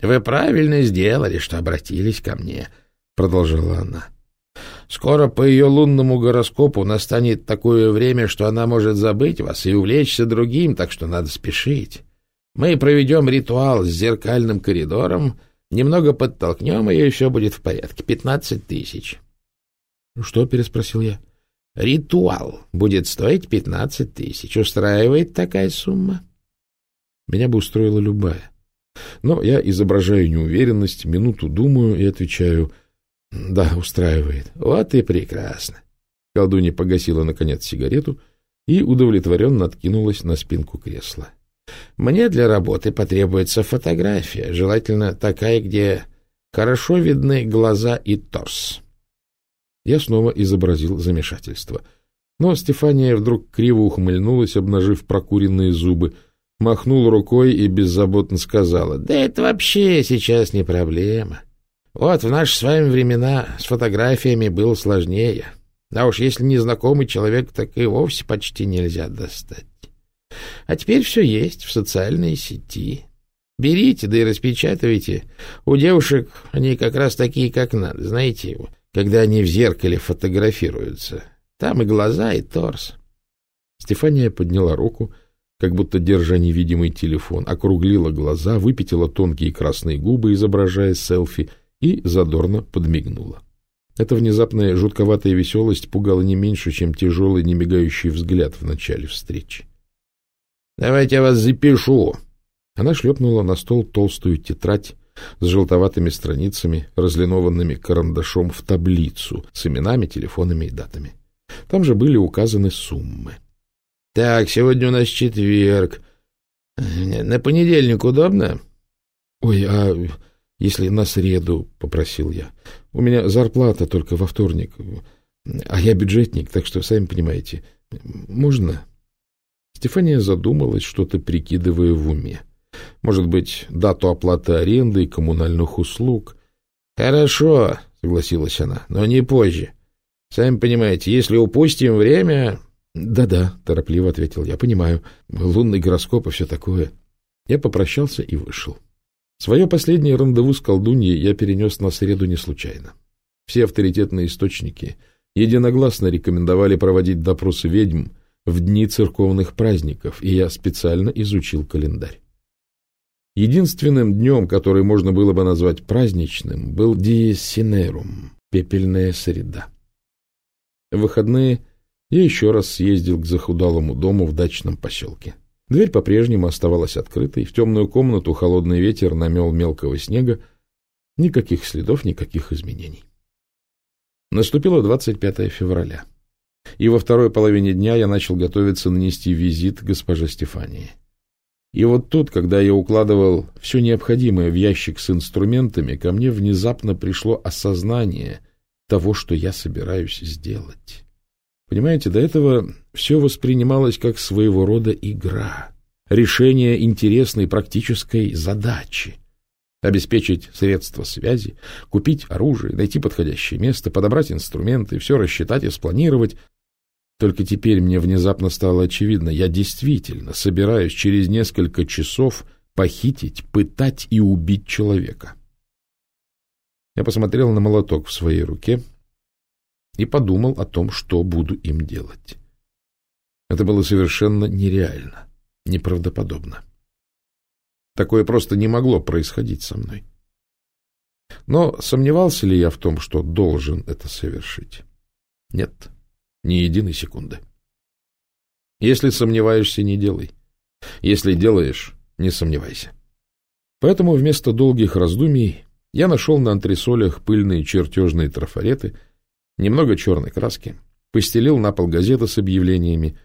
— Вы правильно сделали, что обратились ко мне, — продолжала она. — Скоро по ее лунному гороскопу настанет такое время, что она может забыть вас и увлечься другим, так что надо спешить. Мы проведем ритуал с зеркальным коридором, немного подтолкнем ее, и все будет в порядке. Пятнадцать тысяч. — Что? — переспросил я. — Ритуал будет стоить пятнадцать тысяч. Устраивает такая сумма? Меня бы устроила любая. Но я изображаю неуверенность, минуту думаю и отвечаю «Да, устраивает». Вот и прекрасно. Колдунья погасила, наконец, сигарету и удовлетворенно откинулась на спинку кресла. — мне для работы потребуется фотография, желательно такая, где хорошо видны глаза и торс. Я снова изобразил замешательство. Но Стефания вдруг криво ухмыльнулась, обнажив прокуренные зубы, махнула рукой и беззаботно сказала, «Да это вообще сейчас не проблема. Вот в наши с вами времена с фотографиями было сложнее. А уж если незнакомый человек, так и вовсе почти нельзя достать. А теперь все есть в социальной сети. Берите, да и распечатывайте. У девушек они как раз такие, как надо, знаете, когда они в зеркале фотографируются. Там и глаза, и торс. Стефания подняла руку, как будто держа невидимый телефон, округлила глаза, выпятила тонкие красные губы, изображая селфи, и задорно подмигнула. Эта внезапная жутковатая веселость пугала не меньше, чем тяжелый немигающий взгляд в начале встречи. Давайте я вас запишу. Она шлепнула на стол толстую тетрадь с желтоватыми страницами, разлинованными карандашом в таблицу с именами, телефонами и датами. Там же были указаны суммы. — Так, сегодня у нас четверг. На понедельник удобно? — Ой, а если на среду, — попросил я. — У меня зарплата только во вторник, а я бюджетник, так что, сами понимаете, можно? — Стефания задумалась, что-то прикидывая в уме. Может быть, дату оплаты аренды и коммунальных услуг. — Хорошо, — согласилась она, — но не позже. Сами понимаете, если упустим время... Да — Да-да, — торопливо ответил я, — понимаю. Лунный гороскоп и все такое. Я попрощался и вышел. Свое последнее рандеву с колдуньей я перенес на среду не случайно. Все авторитетные источники единогласно рекомендовали проводить допросы ведьм в дни церковных праздников, и я специально изучил календарь. Единственным днем, который можно было бы назвать праздничным, был Диесинерум, пепельная среда. В выходные я еще раз съездил к захудалому дому в дачном поселке. Дверь по-прежнему оставалась открытой, в темную комнату холодный ветер намел мелкого снега, никаких следов, никаких изменений. Наступило 25 февраля и во второй половине дня я начал готовиться нанести визит госпоже Стефании. И вот тут, когда я укладывал все необходимое в ящик с инструментами, ко мне внезапно пришло осознание того, что я собираюсь сделать. Понимаете, до этого все воспринималось как своего рода игра, решение интересной практической задачи. Обеспечить средства связи, купить оружие, найти подходящее место, подобрать инструменты, все рассчитать и спланировать. Только теперь мне внезапно стало очевидно, я действительно собираюсь через несколько часов похитить, пытать и убить человека. Я посмотрел на молоток в своей руке и подумал о том, что буду им делать. Это было совершенно нереально, неправдоподобно. Такое просто не могло происходить со мной. Но сомневался ли я в том, что должен это совершить? Нет, ни единой секунды. Если сомневаешься, не делай. Если делаешь, не сомневайся. Поэтому вместо долгих раздумий я нашел на антресолях пыльные чертежные трафареты, немного черной краски, постелил на пол газеты с объявлениями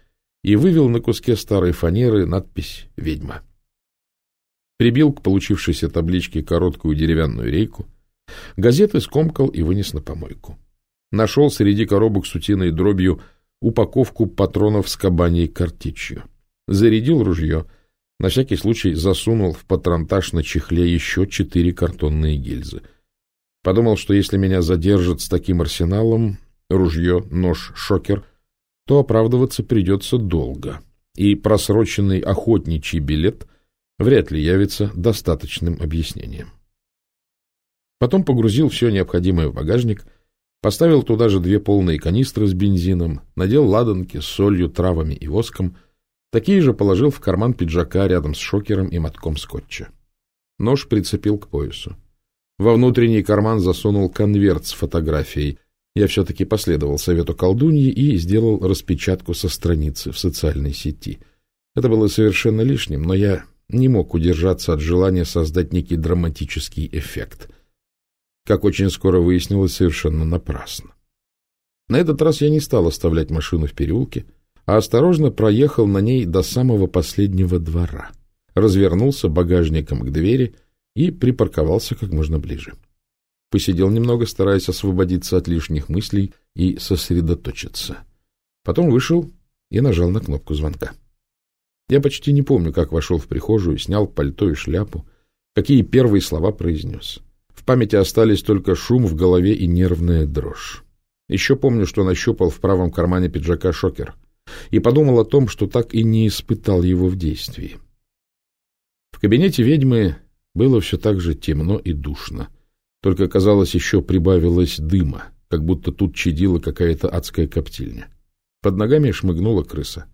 и вывел на куске старой фанеры надпись «Ведьма». Прибил к получившейся табличке короткую деревянную рейку, газеты скомкал и вынес на помойку. Нашел среди коробок с утиной дробью упаковку патронов с кабаней картечью. Зарядил ружье — на всякий случай засунул в патронтаж на чехле еще четыре картонные гильзы. Подумал, что если меня задержат с таким арсеналом, ружье, нож, шокер, то оправдываться придется долго, и просроченный охотничий билет вряд ли явится достаточным объяснением. Потом погрузил все необходимое в багажник, поставил туда же две полные канистры с бензином, надел ладанки с солью, травами и воском — Такие же положил в карман пиджака рядом с шокером и мотком скотча. Нож прицепил к поясу. Во внутренний карман засунул конверт с фотографией. Я все-таки последовал совету колдуньи и сделал распечатку со страницы в социальной сети. Это было совершенно лишним, но я не мог удержаться от желания создать некий драматический эффект. Как очень скоро выяснилось, совершенно напрасно. На этот раз я не стал оставлять машину в переулке, а осторожно проехал на ней до самого последнего двора, развернулся багажником к двери и припарковался как можно ближе. Посидел немного, стараясь освободиться от лишних мыслей и сосредоточиться. Потом вышел и нажал на кнопку звонка. Я почти не помню, как вошел в прихожую, снял пальто и шляпу, какие первые слова произнес. В памяти остались только шум в голове и нервная дрожь. Еще помню, что нащупал в правом кармане пиджака шокер и подумал о том, что так и не испытал его в действии. В кабинете ведьмы было все так же темно и душно, только, казалось, еще прибавилось дыма, как будто тут чадила какая-то адская коптильня. Под ногами шмыгнула крыса.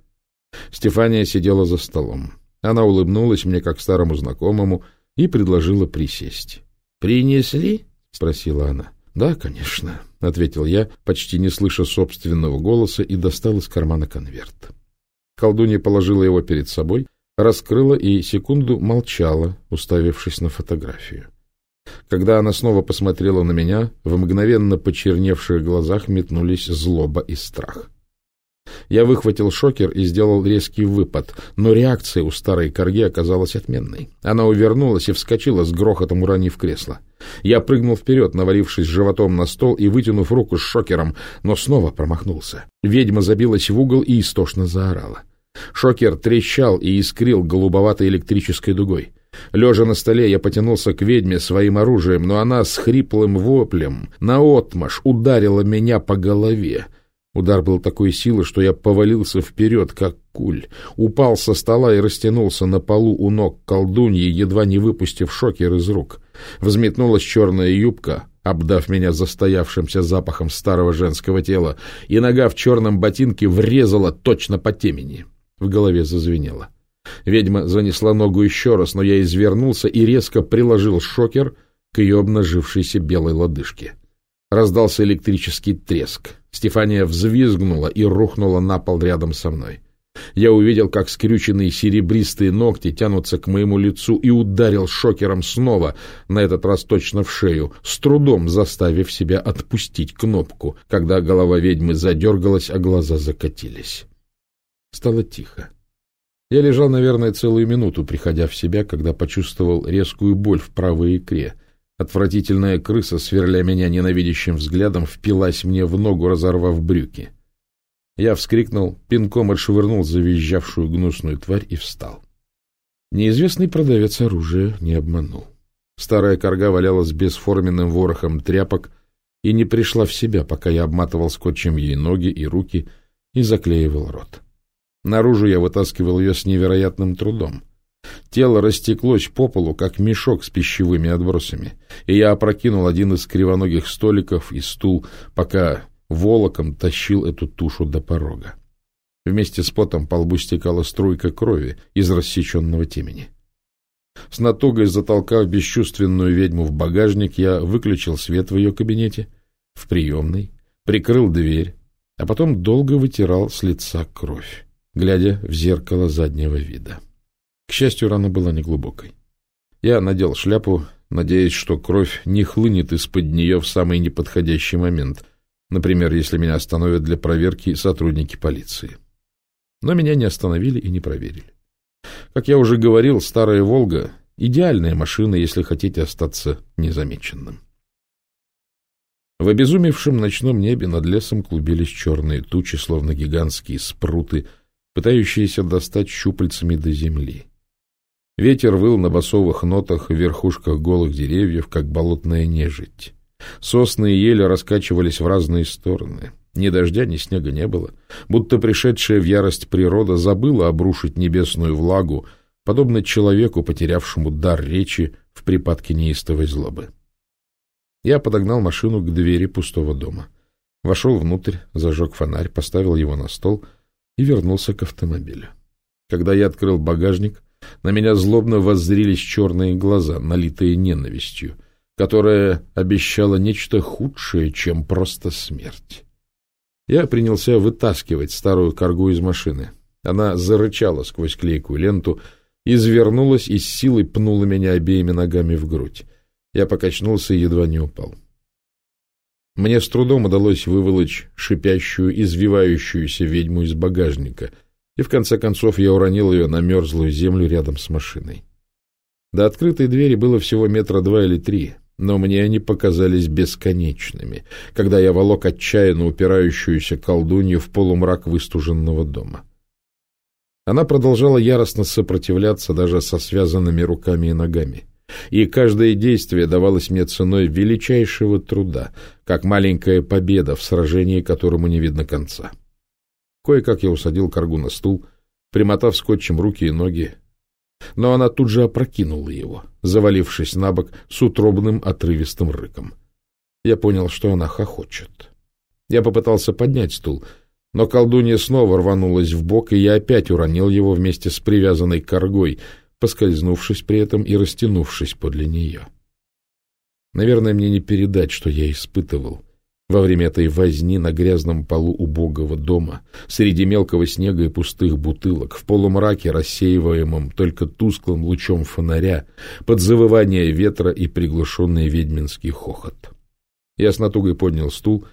Стефания сидела за столом. Она улыбнулась мне, как старому знакомому, и предложила присесть. «Принесли?» — спросила она. «Да, конечно», — ответил я, почти не слыша собственного голоса, и достал из кармана конверт. Колдунья положила его перед собой, раскрыла и секунду молчала, уставившись на фотографию. Когда она снова посмотрела на меня, в мгновенно почерневших глазах метнулись злоба и страх. Я выхватил шокер и сделал резкий выпад, но реакция у старой корги оказалась отменной. Она увернулась и вскочила с грохотом, уронив кресло. Я прыгнул вперед, навалившись животом на стол и вытянув руку с шокером, но снова промахнулся. Ведьма забилась в угол и истошно заорала. Шокер трещал и искрил голубоватой электрической дугой. Лежа на столе, я потянулся к ведьме своим оружием, но она с хриплым воплем наотмашь ударила меня по голове. Удар был такой силы, что я повалился вперед, как куль, упал со стола и растянулся на полу у ног колдуньи, едва не выпустив шокер из рук. Взметнулась черная юбка, обдав меня застоявшимся запахом старого женского тела, и нога в черном ботинке врезала точно по темени. В голове зазвенело. Ведьма занесла ногу еще раз, но я извернулся и резко приложил шокер к ее обнажившейся белой лодыжке. Раздался электрический треск. Стефания взвизгнула и рухнула на пол рядом со мной. Я увидел, как скрюченные серебристые ногти тянутся к моему лицу и ударил шокером снова, на этот раз точно в шею, с трудом заставив себя отпустить кнопку, когда голова ведьмы задергалась, а глаза закатились. Стало тихо. Я лежал, наверное, целую минуту, приходя в себя, когда почувствовал резкую боль в правой икре — Отвратительная крыса, сверля меня ненавидящим взглядом, впилась мне в ногу, разорвав брюки. Я вскрикнул, пинком отшвырнул завизжавшую гнусную тварь и встал. Неизвестный продавец оружия не обманул. Старая корга валялась бесформенным ворохом тряпок и не пришла в себя, пока я обматывал скотчем ей ноги и руки и заклеивал рот. Наружу я вытаскивал ее с невероятным трудом. Тело растеклось по полу, как мешок с пищевыми отбросами, и я опрокинул один из кривоногих столиков и стул, пока волоком тащил эту тушу до порога. Вместе с потом по лбу стекала струйка крови из рассеченного темени. С натугой затолкав бесчувственную ведьму в багажник, я выключил свет в ее кабинете, в приемной, прикрыл дверь, а потом долго вытирал с лица кровь, глядя в зеркало заднего вида. К счастью, рана была неглубокой. Я надел шляпу, надеясь, что кровь не хлынет из-под нее в самый неподходящий момент, например, если меня остановят для проверки сотрудники полиции. Но меня не остановили и не проверили. Как я уже говорил, старая «Волга» — идеальная машина, если хотите остаться незамеченным. В обезумевшем ночном небе над лесом клубились черные тучи, словно гигантские спруты, пытающиеся достать щупальцами до земли. Ветер выл на басовых нотах в верхушках голых деревьев, как болотная нежить. Сосны и ели раскачивались в разные стороны. Ни дождя, ни снега не было, будто пришедшая в ярость природа забыла обрушить небесную влагу, подобно человеку, потерявшему дар речи в припадке неистовой злобы. Я подогнал машину к двери пустого дома. Вошел внутрь, зажег фонарь, поставил его на стол и вернулся к автомобилю. Когда я открыл багажник, на меня злобно воззрились черные глаза, налитые ненавистью, которая обещала нечто худшее, чем просто смерть. Я принялся вытаскивать старую коргу из машины. Она зарычала сквозь клейкую ленту, извернулась и с силой пнула меня обеими ногами в грудь. Я покачнулся и едва не упал. Мне с трудом удалось выволочь шипящую, извивающуюся ведьму из багажника, и в конце концов я уронил ее на мерзлую землю рядом с машиной. До открытой двери было всего метра два или три, но мне они показались бесконечными, когда я волок отчаянно упирающуюся колдунью в полумрак выстуженного дома. Она продолжала яростно сопротивляться даже со связанными руками и ногами, и каждое действие давалось мне ценой величайшего труда, как маленькая победа в сражении, которому не видно конца. Кое-как я усадил коргу на стул, примотав скотчем руки и ноги, но она тут же опрокинула его, завалившись на бок с утробным отрывистым рыком. Я понял, что она хохочет. Я попытался поднять стул, но колдунья снова рванулась в бок, и я опять уронил его вместе с привязанной коргой, поскользнувшись при этом и растянувшись подле нее. Наверное, мне не передать, что я испытывал — во время этой возни на грязном полу убогого дома, среди мелкого снега и пустых бутылок, в полумраке, рассеиваемом только тусклым лучом фонаря, под завывание ветра и приглушенный ведьминский хохот. Я с натугой поднял стул,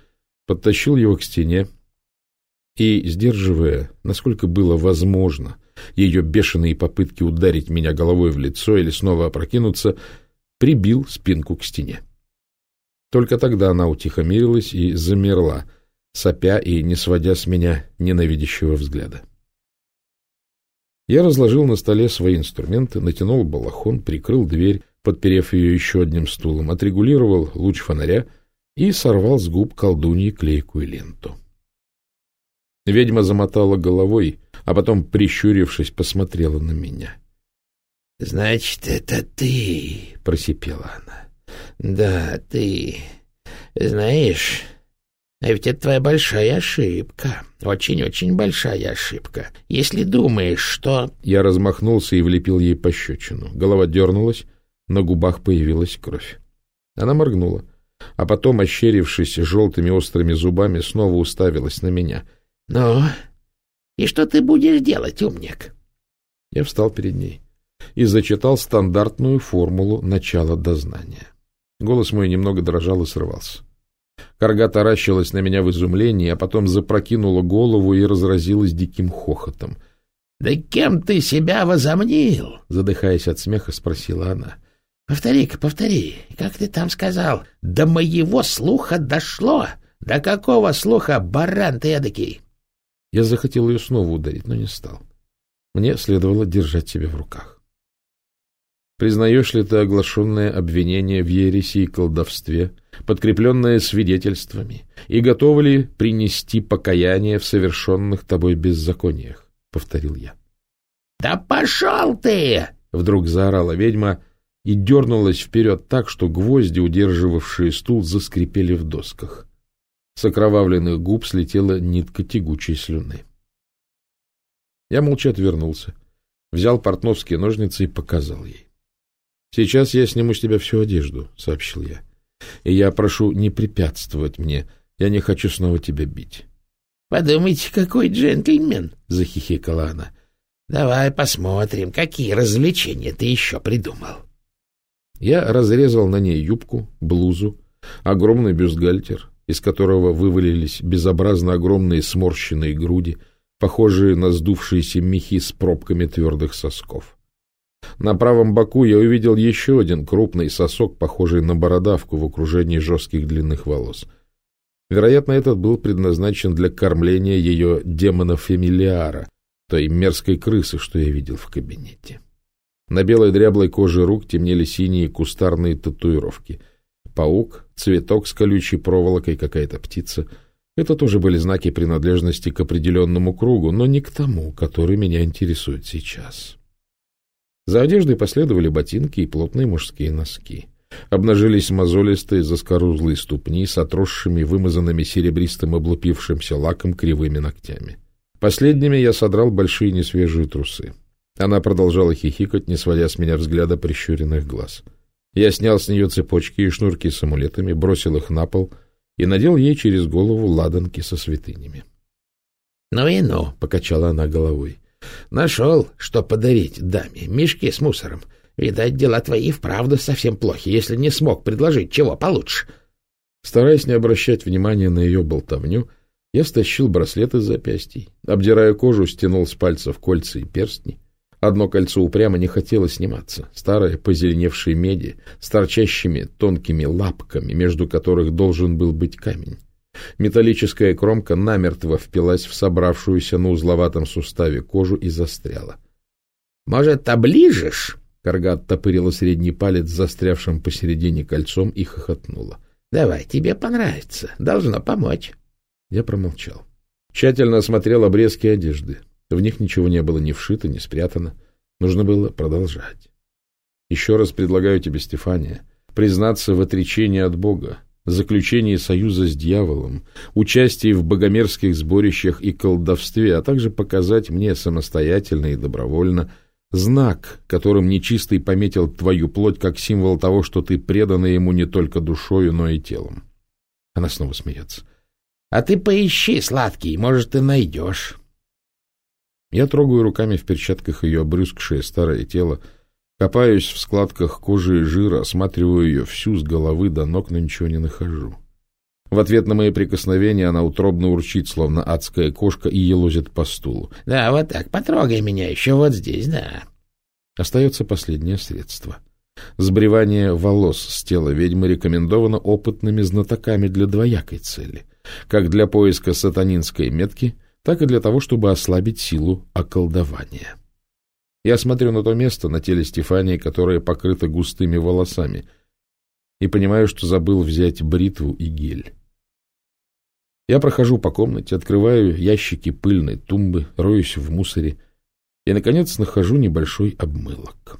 подтащил его к стене и, сдерживая, насколько было возможно, ее бешеные попытки ударить меня головой в лицо или снова опрокинуться, прибил спинку к стене. Только тогда она утихомирилась и замерла, сопя и не сводя с меня ненавидящего взгляда. Я разложил на столе свои инструменты, натянул балахон, прикрыл дверь, подперев ее еще одним стулом, отрегулировал луч фонаря и сорвал с губ колдуньи клейкую ленту. Ведьма замотала головой, а потом, прищурившись, посмотрела на меня. — Значит, это ты, — просипела она. Да, ты... Знаешь, а ведь это твоя большая ошибка. Очень-очень большая ошибка. Если думаешь, что...» Я размахнулся и влепил ей пощечину. Голова дернулась, на губах появилась кровь. Она моргнула, а потом, ощерившись желтыми острыми зубами, снова уставилась на меня. «Ну, и что ты будешь делать, умник?» Я встал перед ней и зачитал стандартную формулу начала дознания. Голос мой немного дрожал и срывался. Карга таращилась на меня в изумлении, а потом запрокинула голову и разразилась диким хохотом. — Да кем ты себя возомнил? — задыхаясь от смеха, спросила она. — Повтори-ка, повтори, как ты там сказал? До моего слуха дошло. До какого слуха, баран ты эдакий? Я захотел ее снова ударить, но не стал. Мне следовало держать себя в руках. Признаешь ли ты оглашенное обвинение в ереси и колдовстве, подкрепленное свидетельствами, и готовы ли принести покаяние в совершенных тобой беззакониях? — повторил я. — Да пошел ты! — вдруг заорала ведьма и дернулась вперед так, что гвозди, удерживавшие стул, заскрипели в досках. С окровавленных губ слетела нитка тягучей слюны. Я молча отвернулся, взял портновские ножницы и показал ей. — Сейчас я сниму с тебя всю одежду, — сообщил я. — И я прошу не препятствовать мне. Я не хочу снова тебя бить. — Подумайте, какой джентльмен! — захихикала она. — Давай посмотрим, какие развлечения ты еще придумал. Я разрезал на ней юбку, блузу, огромный бюстгальтер, из которого вывалились безобразно огромные сморщенные груди, похожие на сдувшиеся мехи с пробками твердых сосков. На правом боку я увидел еще один крупный сосок, похожий на бородавку в окружении жестких длинных волос. Вероятно, этот был предназначен для кормления ее демона-фамилиара, той мерзкой крысы, что я видел в кабинете. На белой дряблой коже рук темнели синие кустарные татуировки. Паук, цветок с колючей проволокой, какая-то птица — это тоже были знаки принадлежности к определенному кругу, но не к тому, который меня интересует сейчас. За одеждой последовали ботинки и плотные мужские носки. Обнажились мозолистые заскорузлые ступни с отросшими, вымазанными серебристым облупившимся лаком кривыми ногтями. Последними я содрал большие несвежие трусы. Она продолжала хихикать, не сводя с меня взгляда прищуренных глаз. Я снял с нее цепочки и шнурки с амулетами, бросил их на пол — и надел ей через голову ладанки со святынями. — Ну и ну, — покачала она головой. — Нашел, что подарить даме, мешки с мусором. Видать, дела твои вправду совсем плохи, если не смог предложить чего получше. Стараясь не обращать внимания на ее болтовню, я стащил браслет из запястий, обдирая кожу, стянул с пальцев кольца и перстни. Одно кольцо упрямо не хотело сниматься. Старое, позеленевшее меди, с торчащими тонкими лапками, между которых должен был быть камень. Металлическая кромка намертво впилась в собравшуюся на узловатом суставе кожу и застряла. — Может, оближешь? Карга оттопырила средний палец, застрявшим посередине кольцом, и хохотнула. — Давай, тебе понравится. Должно помочь. Я промолчал. Тщательно осмотрел обрезки одежды. В них ничего не было ни вшито, ни спрятано. Нужно было продолжать. Еще раз предлагаю тебе, Стефания, признаться в отречении от Бога, заключении союза с дьяволом, участии в богомерзких сборищах и колдовстве, а также показать мне самостоятельно и добровольно знак, которым нечистый пометил твою плоть как символ того, что ты предана ему не только душою, но и телом. Она снова смеется. — А ты поищи, сладкий, может, ты найдешь. Я трогаю руками в перчатках ее обрюзгшее старое тело, копаюсь в складках кожи и жира, осматриваю ее всю с головы до ног, но ничего не нахожу. В ответ на мои прикосновения она утробно урчит, словно адская кошка, и елозит по стулу. — Да, вот так, потрогай меня еще вот здесь, да. Остается последнее средство. Сбривание волос с тела ведьмы рекомендовано опытными знатоками для двоякой цели, как для поиска сатанинской метки — так и для того, чтобы ослабить силу околдования. Я смотрю на то место на теле Стефании, которое покрыто густыми волосами, и понимаю, что забыл взять бритву и гель. Я прохожу по комнате, открываю ящики пыльной тумбы, роюсь в мусоре и, наконец, нахожу небольшой обмылок.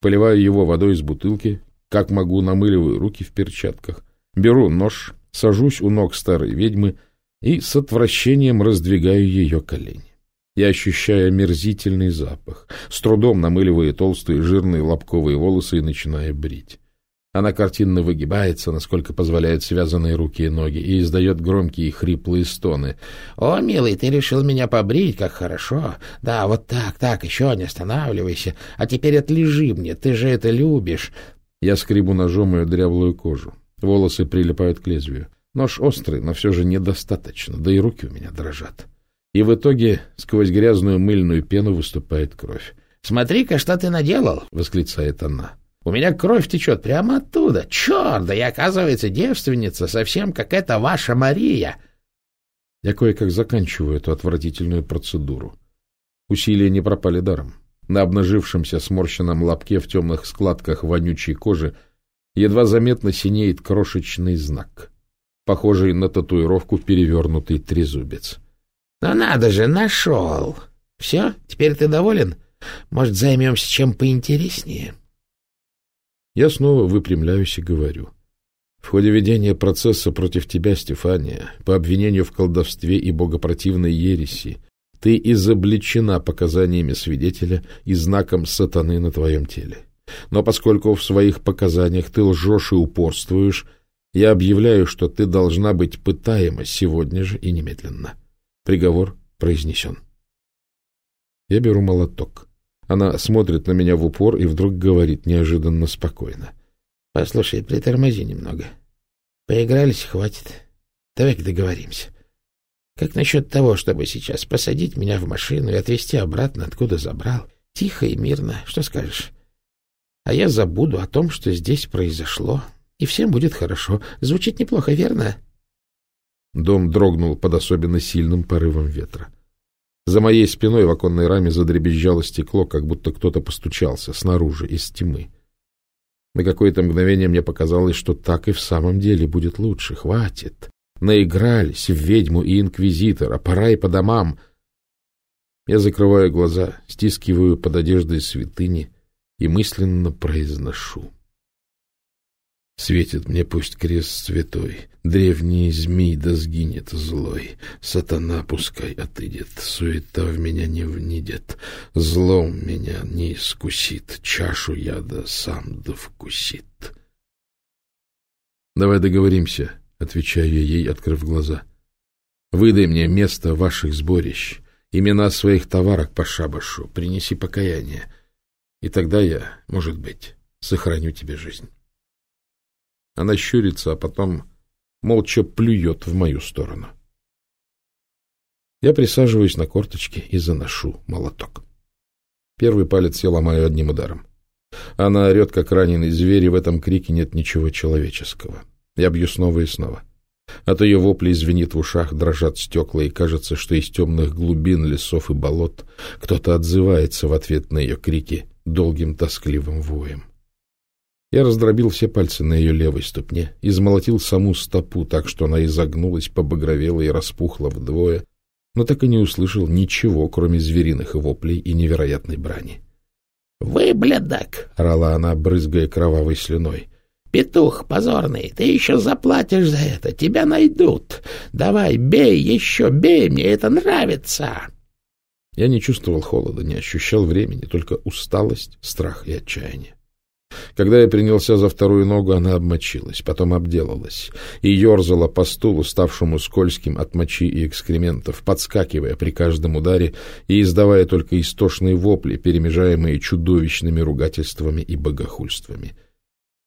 Поливаю его водой из бутылки, как могу, намыливаю руки в перчатках, беру нож, сажусь у ног старой ведьмы — и с отвращением раздвигаю ее колени. Я ощущаю омерзительный запах, с трудом намыливая толстые жирные лобковые волосы и начиная брить. Она картинно выгибается, насколько позволяют связанные руки и ноги, и издает громкие хриплые стоны. — О, милый, ты решил меня побрить, как хорошо. Да, вот так, так, еще не останавливайся. А теперь отлежи мне, ты же это любишь. Я скребу ножом ее дряблую кожу. Волосы прилипают к лезвию. Нож острый, но все же недостаточно, да и руки у меня дрожат. И в итоге сквозь грязную мыльную пену выступает кровь. — Смотри-ка, что ты наделал! — восклицает она. — У меня кровь течет прямо оттуда. Черт, да я, оказывается, девственница, совсем как эта ваша Мария. Я кое-как заканчиваю эту отвратительную процедуру. Усилия не пропали даром. На обнажившемся сморщенном лобке в темных складках вонючей кожи едва заметно синеет крошечный знак, похожий на татуировку перевернутый трезубец. — Ну надо же, нашел! Все, теперь ты доволен? Может, займемся чем поинтереснее? Я снова выпрямляюсь и говорю. В ходе ведения процесса против тебя, Стефания, по обвинению в колдовстве и богопротивной ереси, ты изобличена показаниями свидетеля и знаком сатаны на твоем теле. Но поскольку в своих показаниях ты лжешь и упорствуешь, я объявляю, что ты должна быть пытаема сегодня же и немедленно. Приговор произнесен. Я беру молоток. Она смотрит на меня в упор и вдруг говорит неожиданно спокойно. — Послушай, притормози немного. Поигрались, хватит. Давай-ка договоримся. Как насчет того, чтобы сейчас посадить меня в машину и отвезти обратно, откуда забрал? Тихо и мирно. Что скажешь? А я забуду о том, что здесь произошло, и всем будет хорошо. Звучит неплохо, верно? Дом дрогнул под особенно сильным порывом ветра. За моей спиной в оконной раме задребезжало стекло, как будто кто-то постучался снаружи, из тьмы. На какое-то мгновение мне показалось, что так и в самом деле будет лучше. Хватит. Наигрались в ведьму и инквизитора. Пора и по домам. Я закрываю глаза, стискиваю под одеждой святыни и мысленно произношу. Светит мне пусть крест святой, древний змей да сгинет злой, сатана пускай отыдет, суета в меня не внидет, злом меня не искусит, чашу яда сам да вкусит. Давай договоримся, — отвечаю я ей, открыв глаза. Выдай мне место ваших сборищ, имена своих товарок по шабашу, принеси покаяние, и тогда я, может быть, сохраню тебе жизнь. Она щурится, а потом молча плюет в мою сторону. Я присаживаюсь на корточки и заношу молоток. Первый палец я ломаю одним ударом. Она орет, как раненый зверь, и в этом крике нет ничего человеческого. Я бью снова и снова. От ее воплей звенит в ушах, дрожат стекла, и кажется, что из темных глубин лесов и болот кто-то отзывается в ответ на ее крики долгим тоскливым воем. Я раздробил все пальцы на ее левой ступне, измолотил саму стопу так, что она изогнулась, побагровела и распухла вдвое, но так и не услышал ничего, кроме звериных воплей и невероятной брани. — Вы, блядак! — орала она, брызгая кровавой слюной. — Петух позорный, ты еще заплатишь за это, тебя найдут. Давай, бей еще, бей, мне это нравится! Я не чувствовал холода, не ощущал времени, только усталость, страх и отчаяние. Когда я принялся за вторую ногу, она обмочилась, потом обделалась и ерзала по стулу, ставшему скользким от мочи и экскрементов, подскакивая при каждом ударе и издавая только истошные вопли, перемежаемые чудовищными ругательствами и богохульствами.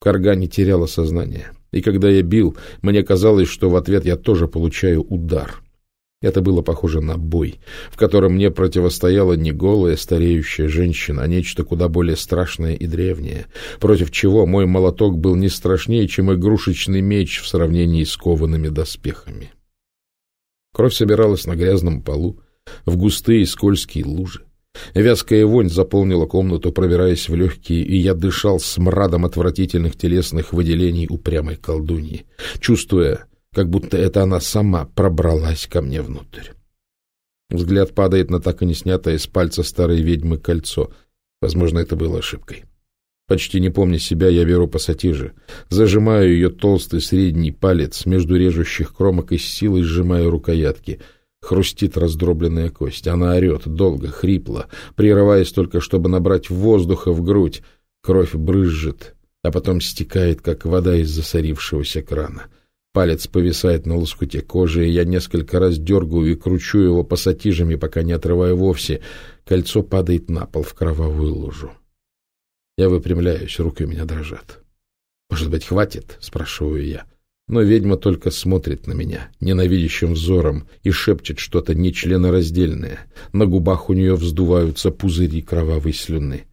Карга не теряла сознание, и когда я бил, мне казалось, что в ответ я тоже получаю удар — это было похоже на бой, в котором мне противостояла не голая стареющая женщина, а нечто куда более страшное и древнее, против чего мой молоток был не страшнее, чем игрушечный меч в сравнении с коваными доспехами. Кровь собиралась на грязном полу, в густые скользкие лужи. Вязкая вонь заполнила комнату, пробираясь в легкие, и я дышал смрадом отвратительных телесных выделений упрямой колдуньи, чувствуя, как будто это она сама пробралась ко мне внутрь. Взгляд падает на так и не снятое с пальца старой ведьмы кольцо. Возможно, это было ошибкой. Почти не помня себя, я беру пассатижи, зажимаю ее толстый средний палец между режущих кромок и с силой сжимаю рукоятки. Хрустит раздробленная кость. Она орет, долго, хрипло, прерываясь только, чтобы набрать воздуха в грудь. Кровь брызжет, а потом стекает, как вода из засорившегося крана. — Палец повисает на лоскуте кожи, и я несколько раз дергаю и кручу его пассатижами, пока не отрываю вовсе. Кольцо падает на пол в кровавую лужу. Я выпрямляюсь, руки у меня дрожат. «Может быть, хватит?» — спрашиваю я. Но ведьма только смотрит на меня ненавидящим взором и шепчет что-то нечленораздельное. На губах у нее вздуваются пузыри кровавой слюны.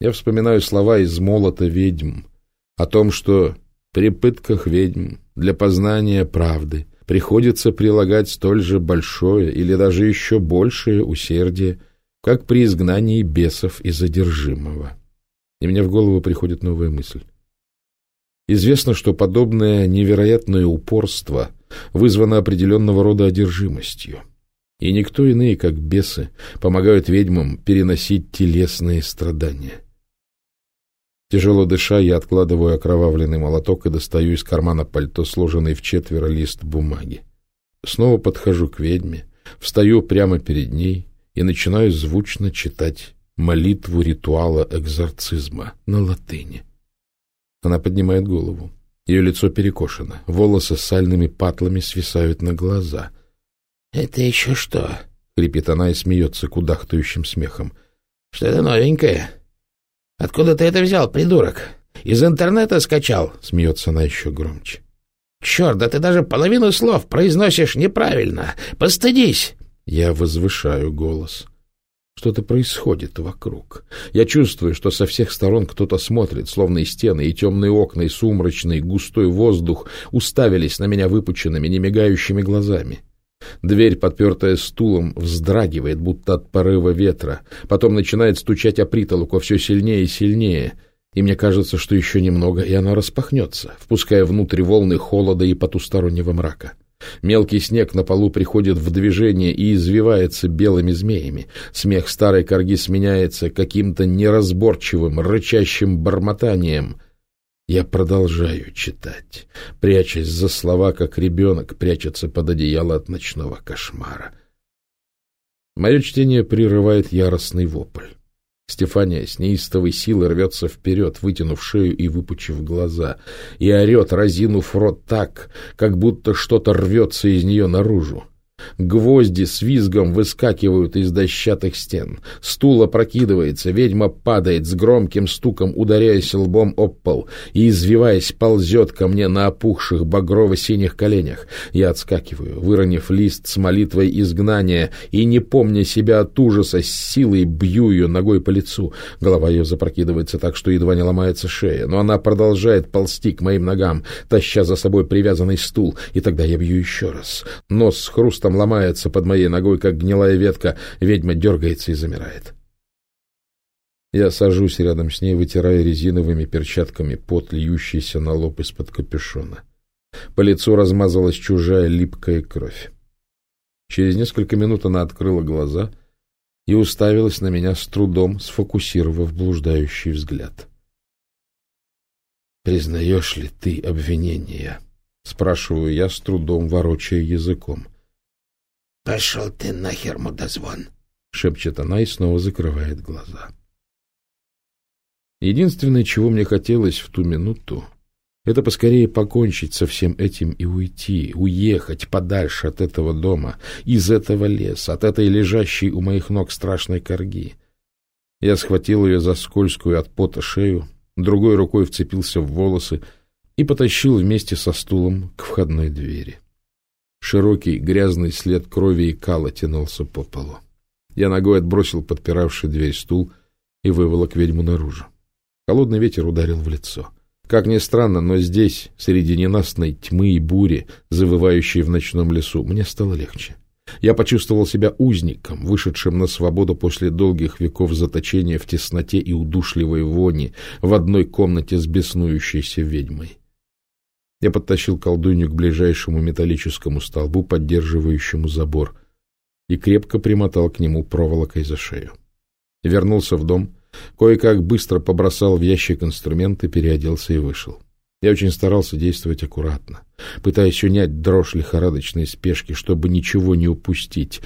Я вспоминаю слова из молота ведьм о том, что при пытках ведьм для познания правды приходится прилагать столь же большое или даже еще большее усердие, как при изгнании бесов и задержимого. И мне в голову приходит новая мысль. Известно, что подобное невероятное упорство вызвано определенного рода одержимостью. И никто иные, как бесы, помогают ведьмам переносить телесные страдания. Тяжело дыша, я откладываю окровавленный молоток и достаю из кармана пальто сложенный в четверо лист бумаги. Снова подхожу к ведьме, встаю прямо перед ней и начинаю звучно читать молитву ритуала экзорцизма на латыни. Она поднимает голову. Ее лицо перекошено, волосы сальными патлами свисают на глаза. — Это еще что? — хрипит она и смеется кудахтающим смехом. — Что-то новенькое. Откуда ты это взял, придурок? Из интернета скачал? — смеется она еще громче. — Черт, да ты даже половину слов произносишь неправильно. Постыдись! Я возвышаю голос. Что-то происходит вокруг. Я чувствую, что со всех сторон кто-то смотрит, словно и стены, и темные окна, и сумрачный, густой воздух уставились на меня выпученными, немигающими глазами. Дверь, подпертая стулом, вздрагивает, будто от порыва ветра. Потом начинает стучать о притолоку все сильнее и сильнее. И мне кажется, что еще немного, и она распахнется, впуская внутрь волны холода и потустороннего мрака. Мелкий снег на полу приходит в движение и извивается белыми змеями. Смех старой корги сменяется каким-то неразборчивым, рычащим бормотанием. Я продолжаю читать, прячась за слова, как ребенок прячется под одеяло от ночного кошмара. Мое чтение прерывает яростный вопль. Стефания с неистовой силой рвется вперед, вытянув шею и выпучив глаза, и орет, разинув рот так, как будто что-то рвется из нее наружу. Гвозди с визгом выскакивают из дощатых стен. Стул опрокидывается, ведьма падает с громким стуком, ударяясь лбом об пол, и, извиваясь, ползет ко мне на опухших багрово-синих коленях. Я отскакиваю, выронив лист с молитвой изгнания, и, не помня себя от ужаса, с силой бью ее ногой по лицу. Голова ее запрокидывается так, что едва не ломается шея, но она продолжает ползти к моим ногам, таща за собой привязанный стул, и тогда я бью еще раз. Нос с хрустом хрустом ломается под моей ногой, как гнилая ветка. Ведьма дергается и замирает. Я сажусь рядом с ней, вытирая резиновыми перчатками пот, льющийся на лоб из-под капюшона. По лицу размазалась чужая липкая кровь. Через несколько минут она открыла глаза и уставилась на меня с трудом, сфокусировав блуждающий взгляд. «Признаешь ли ты обвинения?» — спрашиваю я, с трудом ворочая языком. — Пошел ты нахер, мудозвон! — шепчет она и снова закрывает глаза. Единственное, чего мне хотелось в ту минуту, это поскорее покончить со всем этим и уйти, уехать подальше от этого дома, из этого леса, от этой лежащей у моих ног страшной корги. Я схватил ее за скользкую от пота шею, другой рукой вцепился в волосы и потащил вместе со стулом к входной двери. Широкий грязный след крови и кала тянулся по полу. Я ногой отбросил подпиравший дверь стул и выволок ведьму наружу. Холодный ветер ударил в лицо. Как ни странно, но здесь, среди ненастной тьмы и бури, завывающей в ночном лесу, мне стало легче. Я почувствовал себя узником, вышедшим на свободу после долгих веков заточения в тесноте и удушливой вони в одной комнате с беснующейся ведьмой. Я подтащил колдунью к ближайшему металлическому столбу, поддерживающему забор, и крепко примотал к нему проволокой за шею. Вернулся в дом, кое-как быстро побросал в ящик инструменты, переоделся и вышел. Я очень старался действовать аккуратно, пытаясь унять дрожь лихорадочной спешки, чтобы ничего не упустить,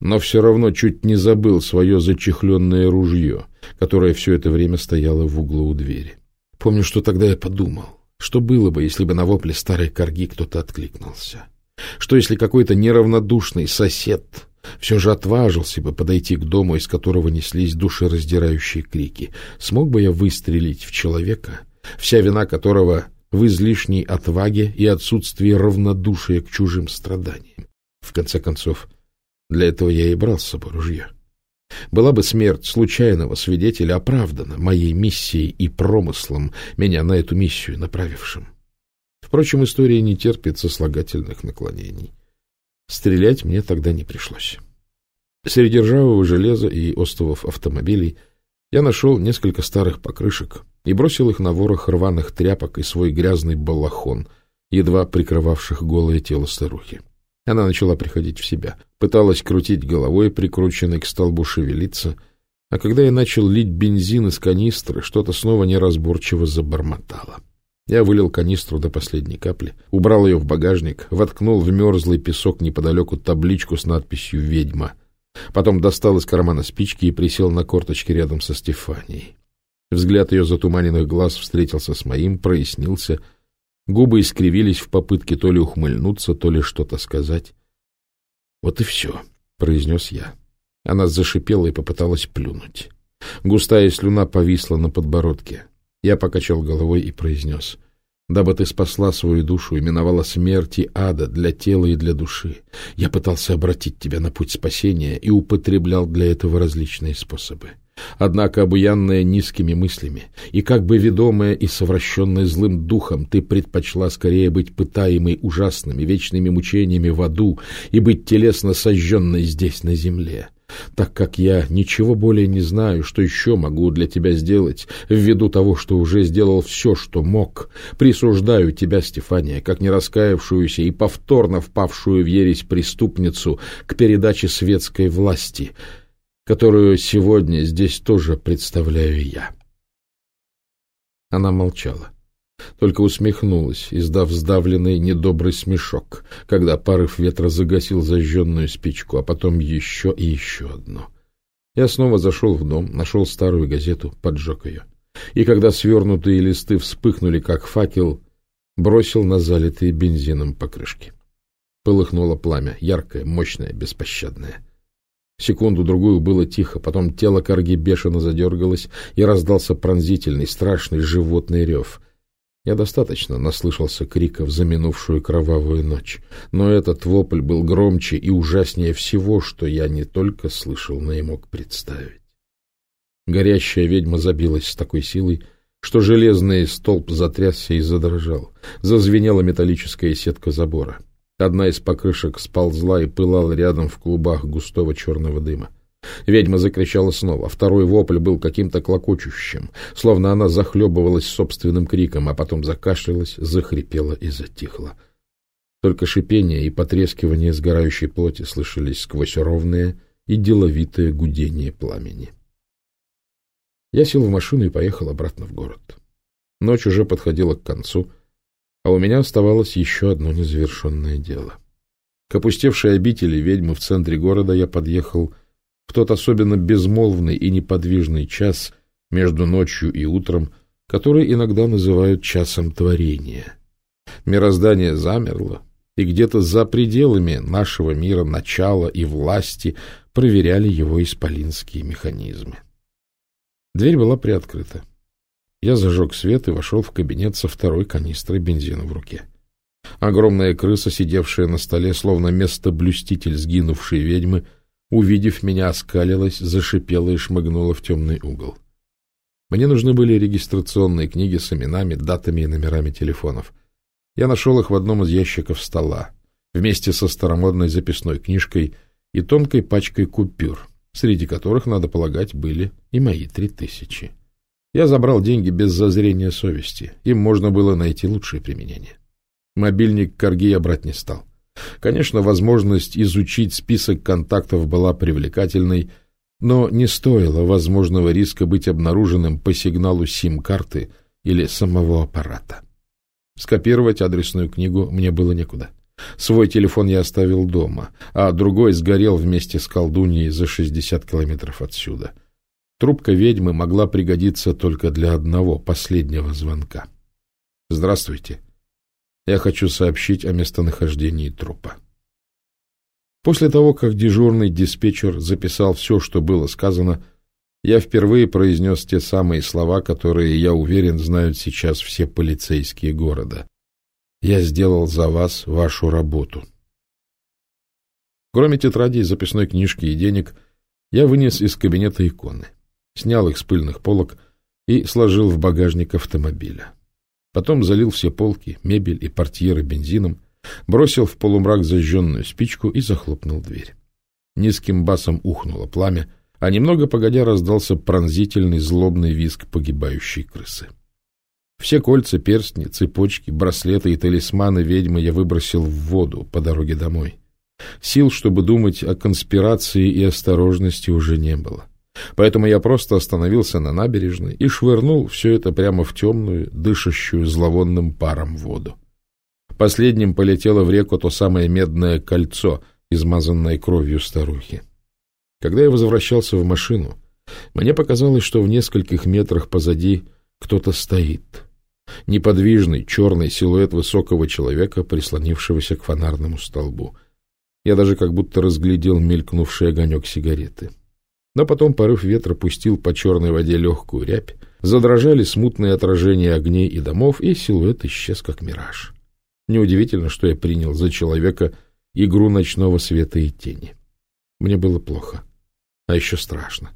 но все равно чуть не забыл свое зачехленное ружье, которое все это время стояло в углу у двери. Помню, что тогда я подумал. Что было бы, если бы на вопле старой корги кто-то откликнулся? Что если какой-то неравнодушный сосед все же отважился бы подойти к дому, из которого неслись душераздирающие крики? Смог бы я выстрелить в человека, вся вина которого в излишней отваге и отсутствии равнодушия к чужим страданиям? В конце концов, для этого я и брал с собой ружье. Была бы смерть случайного свидетеля оправдана моей миссией и промыслом, меня на эту миссию направившим. Впрочем, история не терпит сослагательных наклонений. Стрелять мне тогда не пришлось. Среди ржавого железа и остовов автомобилей я нашел несколько старых покрышек и бросил их на ворох рваных тряпок и свой грязный балахон, едва прикрывавших голое тело старухи. Она начала приходить в себя, пыталась крутить головой, прикрученной к столбу шевелиться, а когда я начал лить бензин из канистры, что-то снова неразборчиво забормотало. Я вылил канистру до последней капли, убрал ее в багажник, воткнул в мерзлый песок неподалеку табличку с надписью «Ведьма». Потом достал из кармана спички и присел на корточки рядом со Стефанией. Взгляд ее затуманенных глаз встретился с моим, прояснился — Губы искривились в попытке то ли ухмыльнуться, то ли что-то сказать. — Вот и все, — произнес я. Она зашипела и попыталась плюнуть. Густая слюна повисла на подбородке. Я покачал головой и произнес. — Дабы ты спасла свою душу и миновала смерти ада для тела и для души, я пытался обратить тебя на путь спасения и употреблял для этого различные способы. Однако, обуянная низкими мыслями и как бы ведомая и совращенная злым духом, ты предпочла скорее быть пытаемой ужасными вечными мучениями в аду и быть телесно сожженной здесь, на земле. Так как я ничего более не знаю, что еще могу для тебя сделать, ввиду того, что уже сделал все, что мог, присуждаю тебя, Стефания, как нераскаявшуюся и повторно впавшую в ересь преступницу к передаче светской власти — которую сегодня здесь тоже представляю я. Она молчала, только усмехнулась, издав сдавленный недобрый смешок, когда порыв ветра загасил зажженную спичку, а потом еще и еще одну. Я снова зашел в дом, нашел старую газету, поджег ее. И когда свернутые листы вспыхнули, как факел, бросил на залитые бензином покрышки. Полыхнуло пламя, яркое, мощное, беспощадное. Секунду-другую было тихо, потом тело корги бешено задергалось, и раздался пронзительный, страшный животный рев. Я достаточно наслышался криков за минувшую кровавую ночь, но этот вопль был громче и ужаснее всего, что я не только слышал, но и мог представить. Горящая ведьма забилась с такой силой, что железный столб затрясся и задрожал. Зазвенела металлическая сетка забора. Одна из покрышек сползла и пылала рядом в клубах густого черного дыма. Ведьма закричала снова. Второй вопль был каким-то клокочущим, словно она захлебывалась собственным криком, а потом закашлялась, захрипела и затихла. Только шипение и потрескивание сгорающей плоти слышались сквозь ровное и деловитое гудение пламени. Я сел в машину и поехал обратно в город. Ночь уже подходила к концу — а у меня оставалось еще одно незавершенное дело. К опустевшей обители ведьмы в центре города я подъехал в тот особенно безмолвный и неподвижный час между ночью и утром, который иногда называют часом творения. Мироздание замерло, и где-то за пределами нашего мира начала и власти проверяли его исполинские механизмы. Дверь была приоткрыта. Я зажег свет и вошел в кабинет со второй канистрой бензина в руке. Огромная крыса, сидевшая на столе, словно место-блюститель сгинувшей ведьмы, увидев меня, оскалилась, зашипела и шмыгнула в темный угол. Мне нужны были регистрационные книги с именами, датами и номерами телефонов. Я нашел их в одном из ящиков стола, вместе со старомодной записной книжкой и тонкой пачкой купюр, среди которых, надо полагать, были и мои три тысячи. Я забрал деньги без зазрения совести. Им можно было найти лучшее применение. Мобильник Карги я брать не стал. Конечно, возможность изучить список контактов была привлекательной, но не стоило возможного риска быть обнаруженным по сигналу сим-карты или самого аппарата. Скопировать адресную книгу мне было некуда. Свой телефон я оставил дома, а другой сгорел вместе с колдуньей за 60 километров отсюда — Трубка ведьмы могла пригодиться только для одного последнего звонка. «Здравствуйте. Я хочу сообщить о местонахождении трупа». После того, как дежурный диспетчер записал все, что было сказано, я впервые произнес те самые слова, которые, я уверен, знают сейчас все полицейские города. «Я сделал за вас вашу работу». Кроме тетрадей, записной книжки и денег, я вынес из кабинета иконы снял их с пыльных полок и сложил в багажник автомобиля. Потом залил все полки, мебель и портьеры бензином, бросил в полумрак зажженную спичку и захлопнул дверь. Низким басом ухнуло пламя, а немного погодя раздался пронзительный злобный визг погибающей крысы. Все кольца, перстни, цепочки, браслеты и талисманы ведьмы я выбросил в воду по дороге домой. Сил, чтобы думать о конспирации и осторожности, уже не было. Поэтому я просто остановился на набережной и швырнул все это прямо в темную, дышащую зловонным паром воду. Последним полетело в реку то самое медное кольцо, измазанное кровью старухи. Когда я возвращался в машину, мне показалось, что в нескольких метрах позади кто-то стоит. Неподвижный черный силуэт высокого человека, прислонившегося к фонарному столбу. Я даже как будто разглядел мелькнувший огонек сигареты. Но потом порыв ветра пустил по черной воде легкую рябь, задрожали смутные отражения огней и домов, и силуэт исчез, как мираж. Неудивительно, что я принял за человека игру ночного света и тени. Мне было плохо, а еще страшно.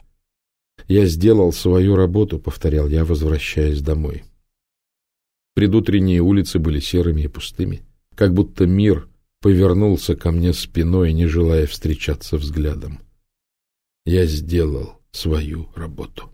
«Я сделал свою работу», — повторял я, возвращаясь домой. Предутренние улицы были серыми и пустыми, как будто мир повернулся ко мне спиной, не желая встречаться взглядом. Я сделал свою работу.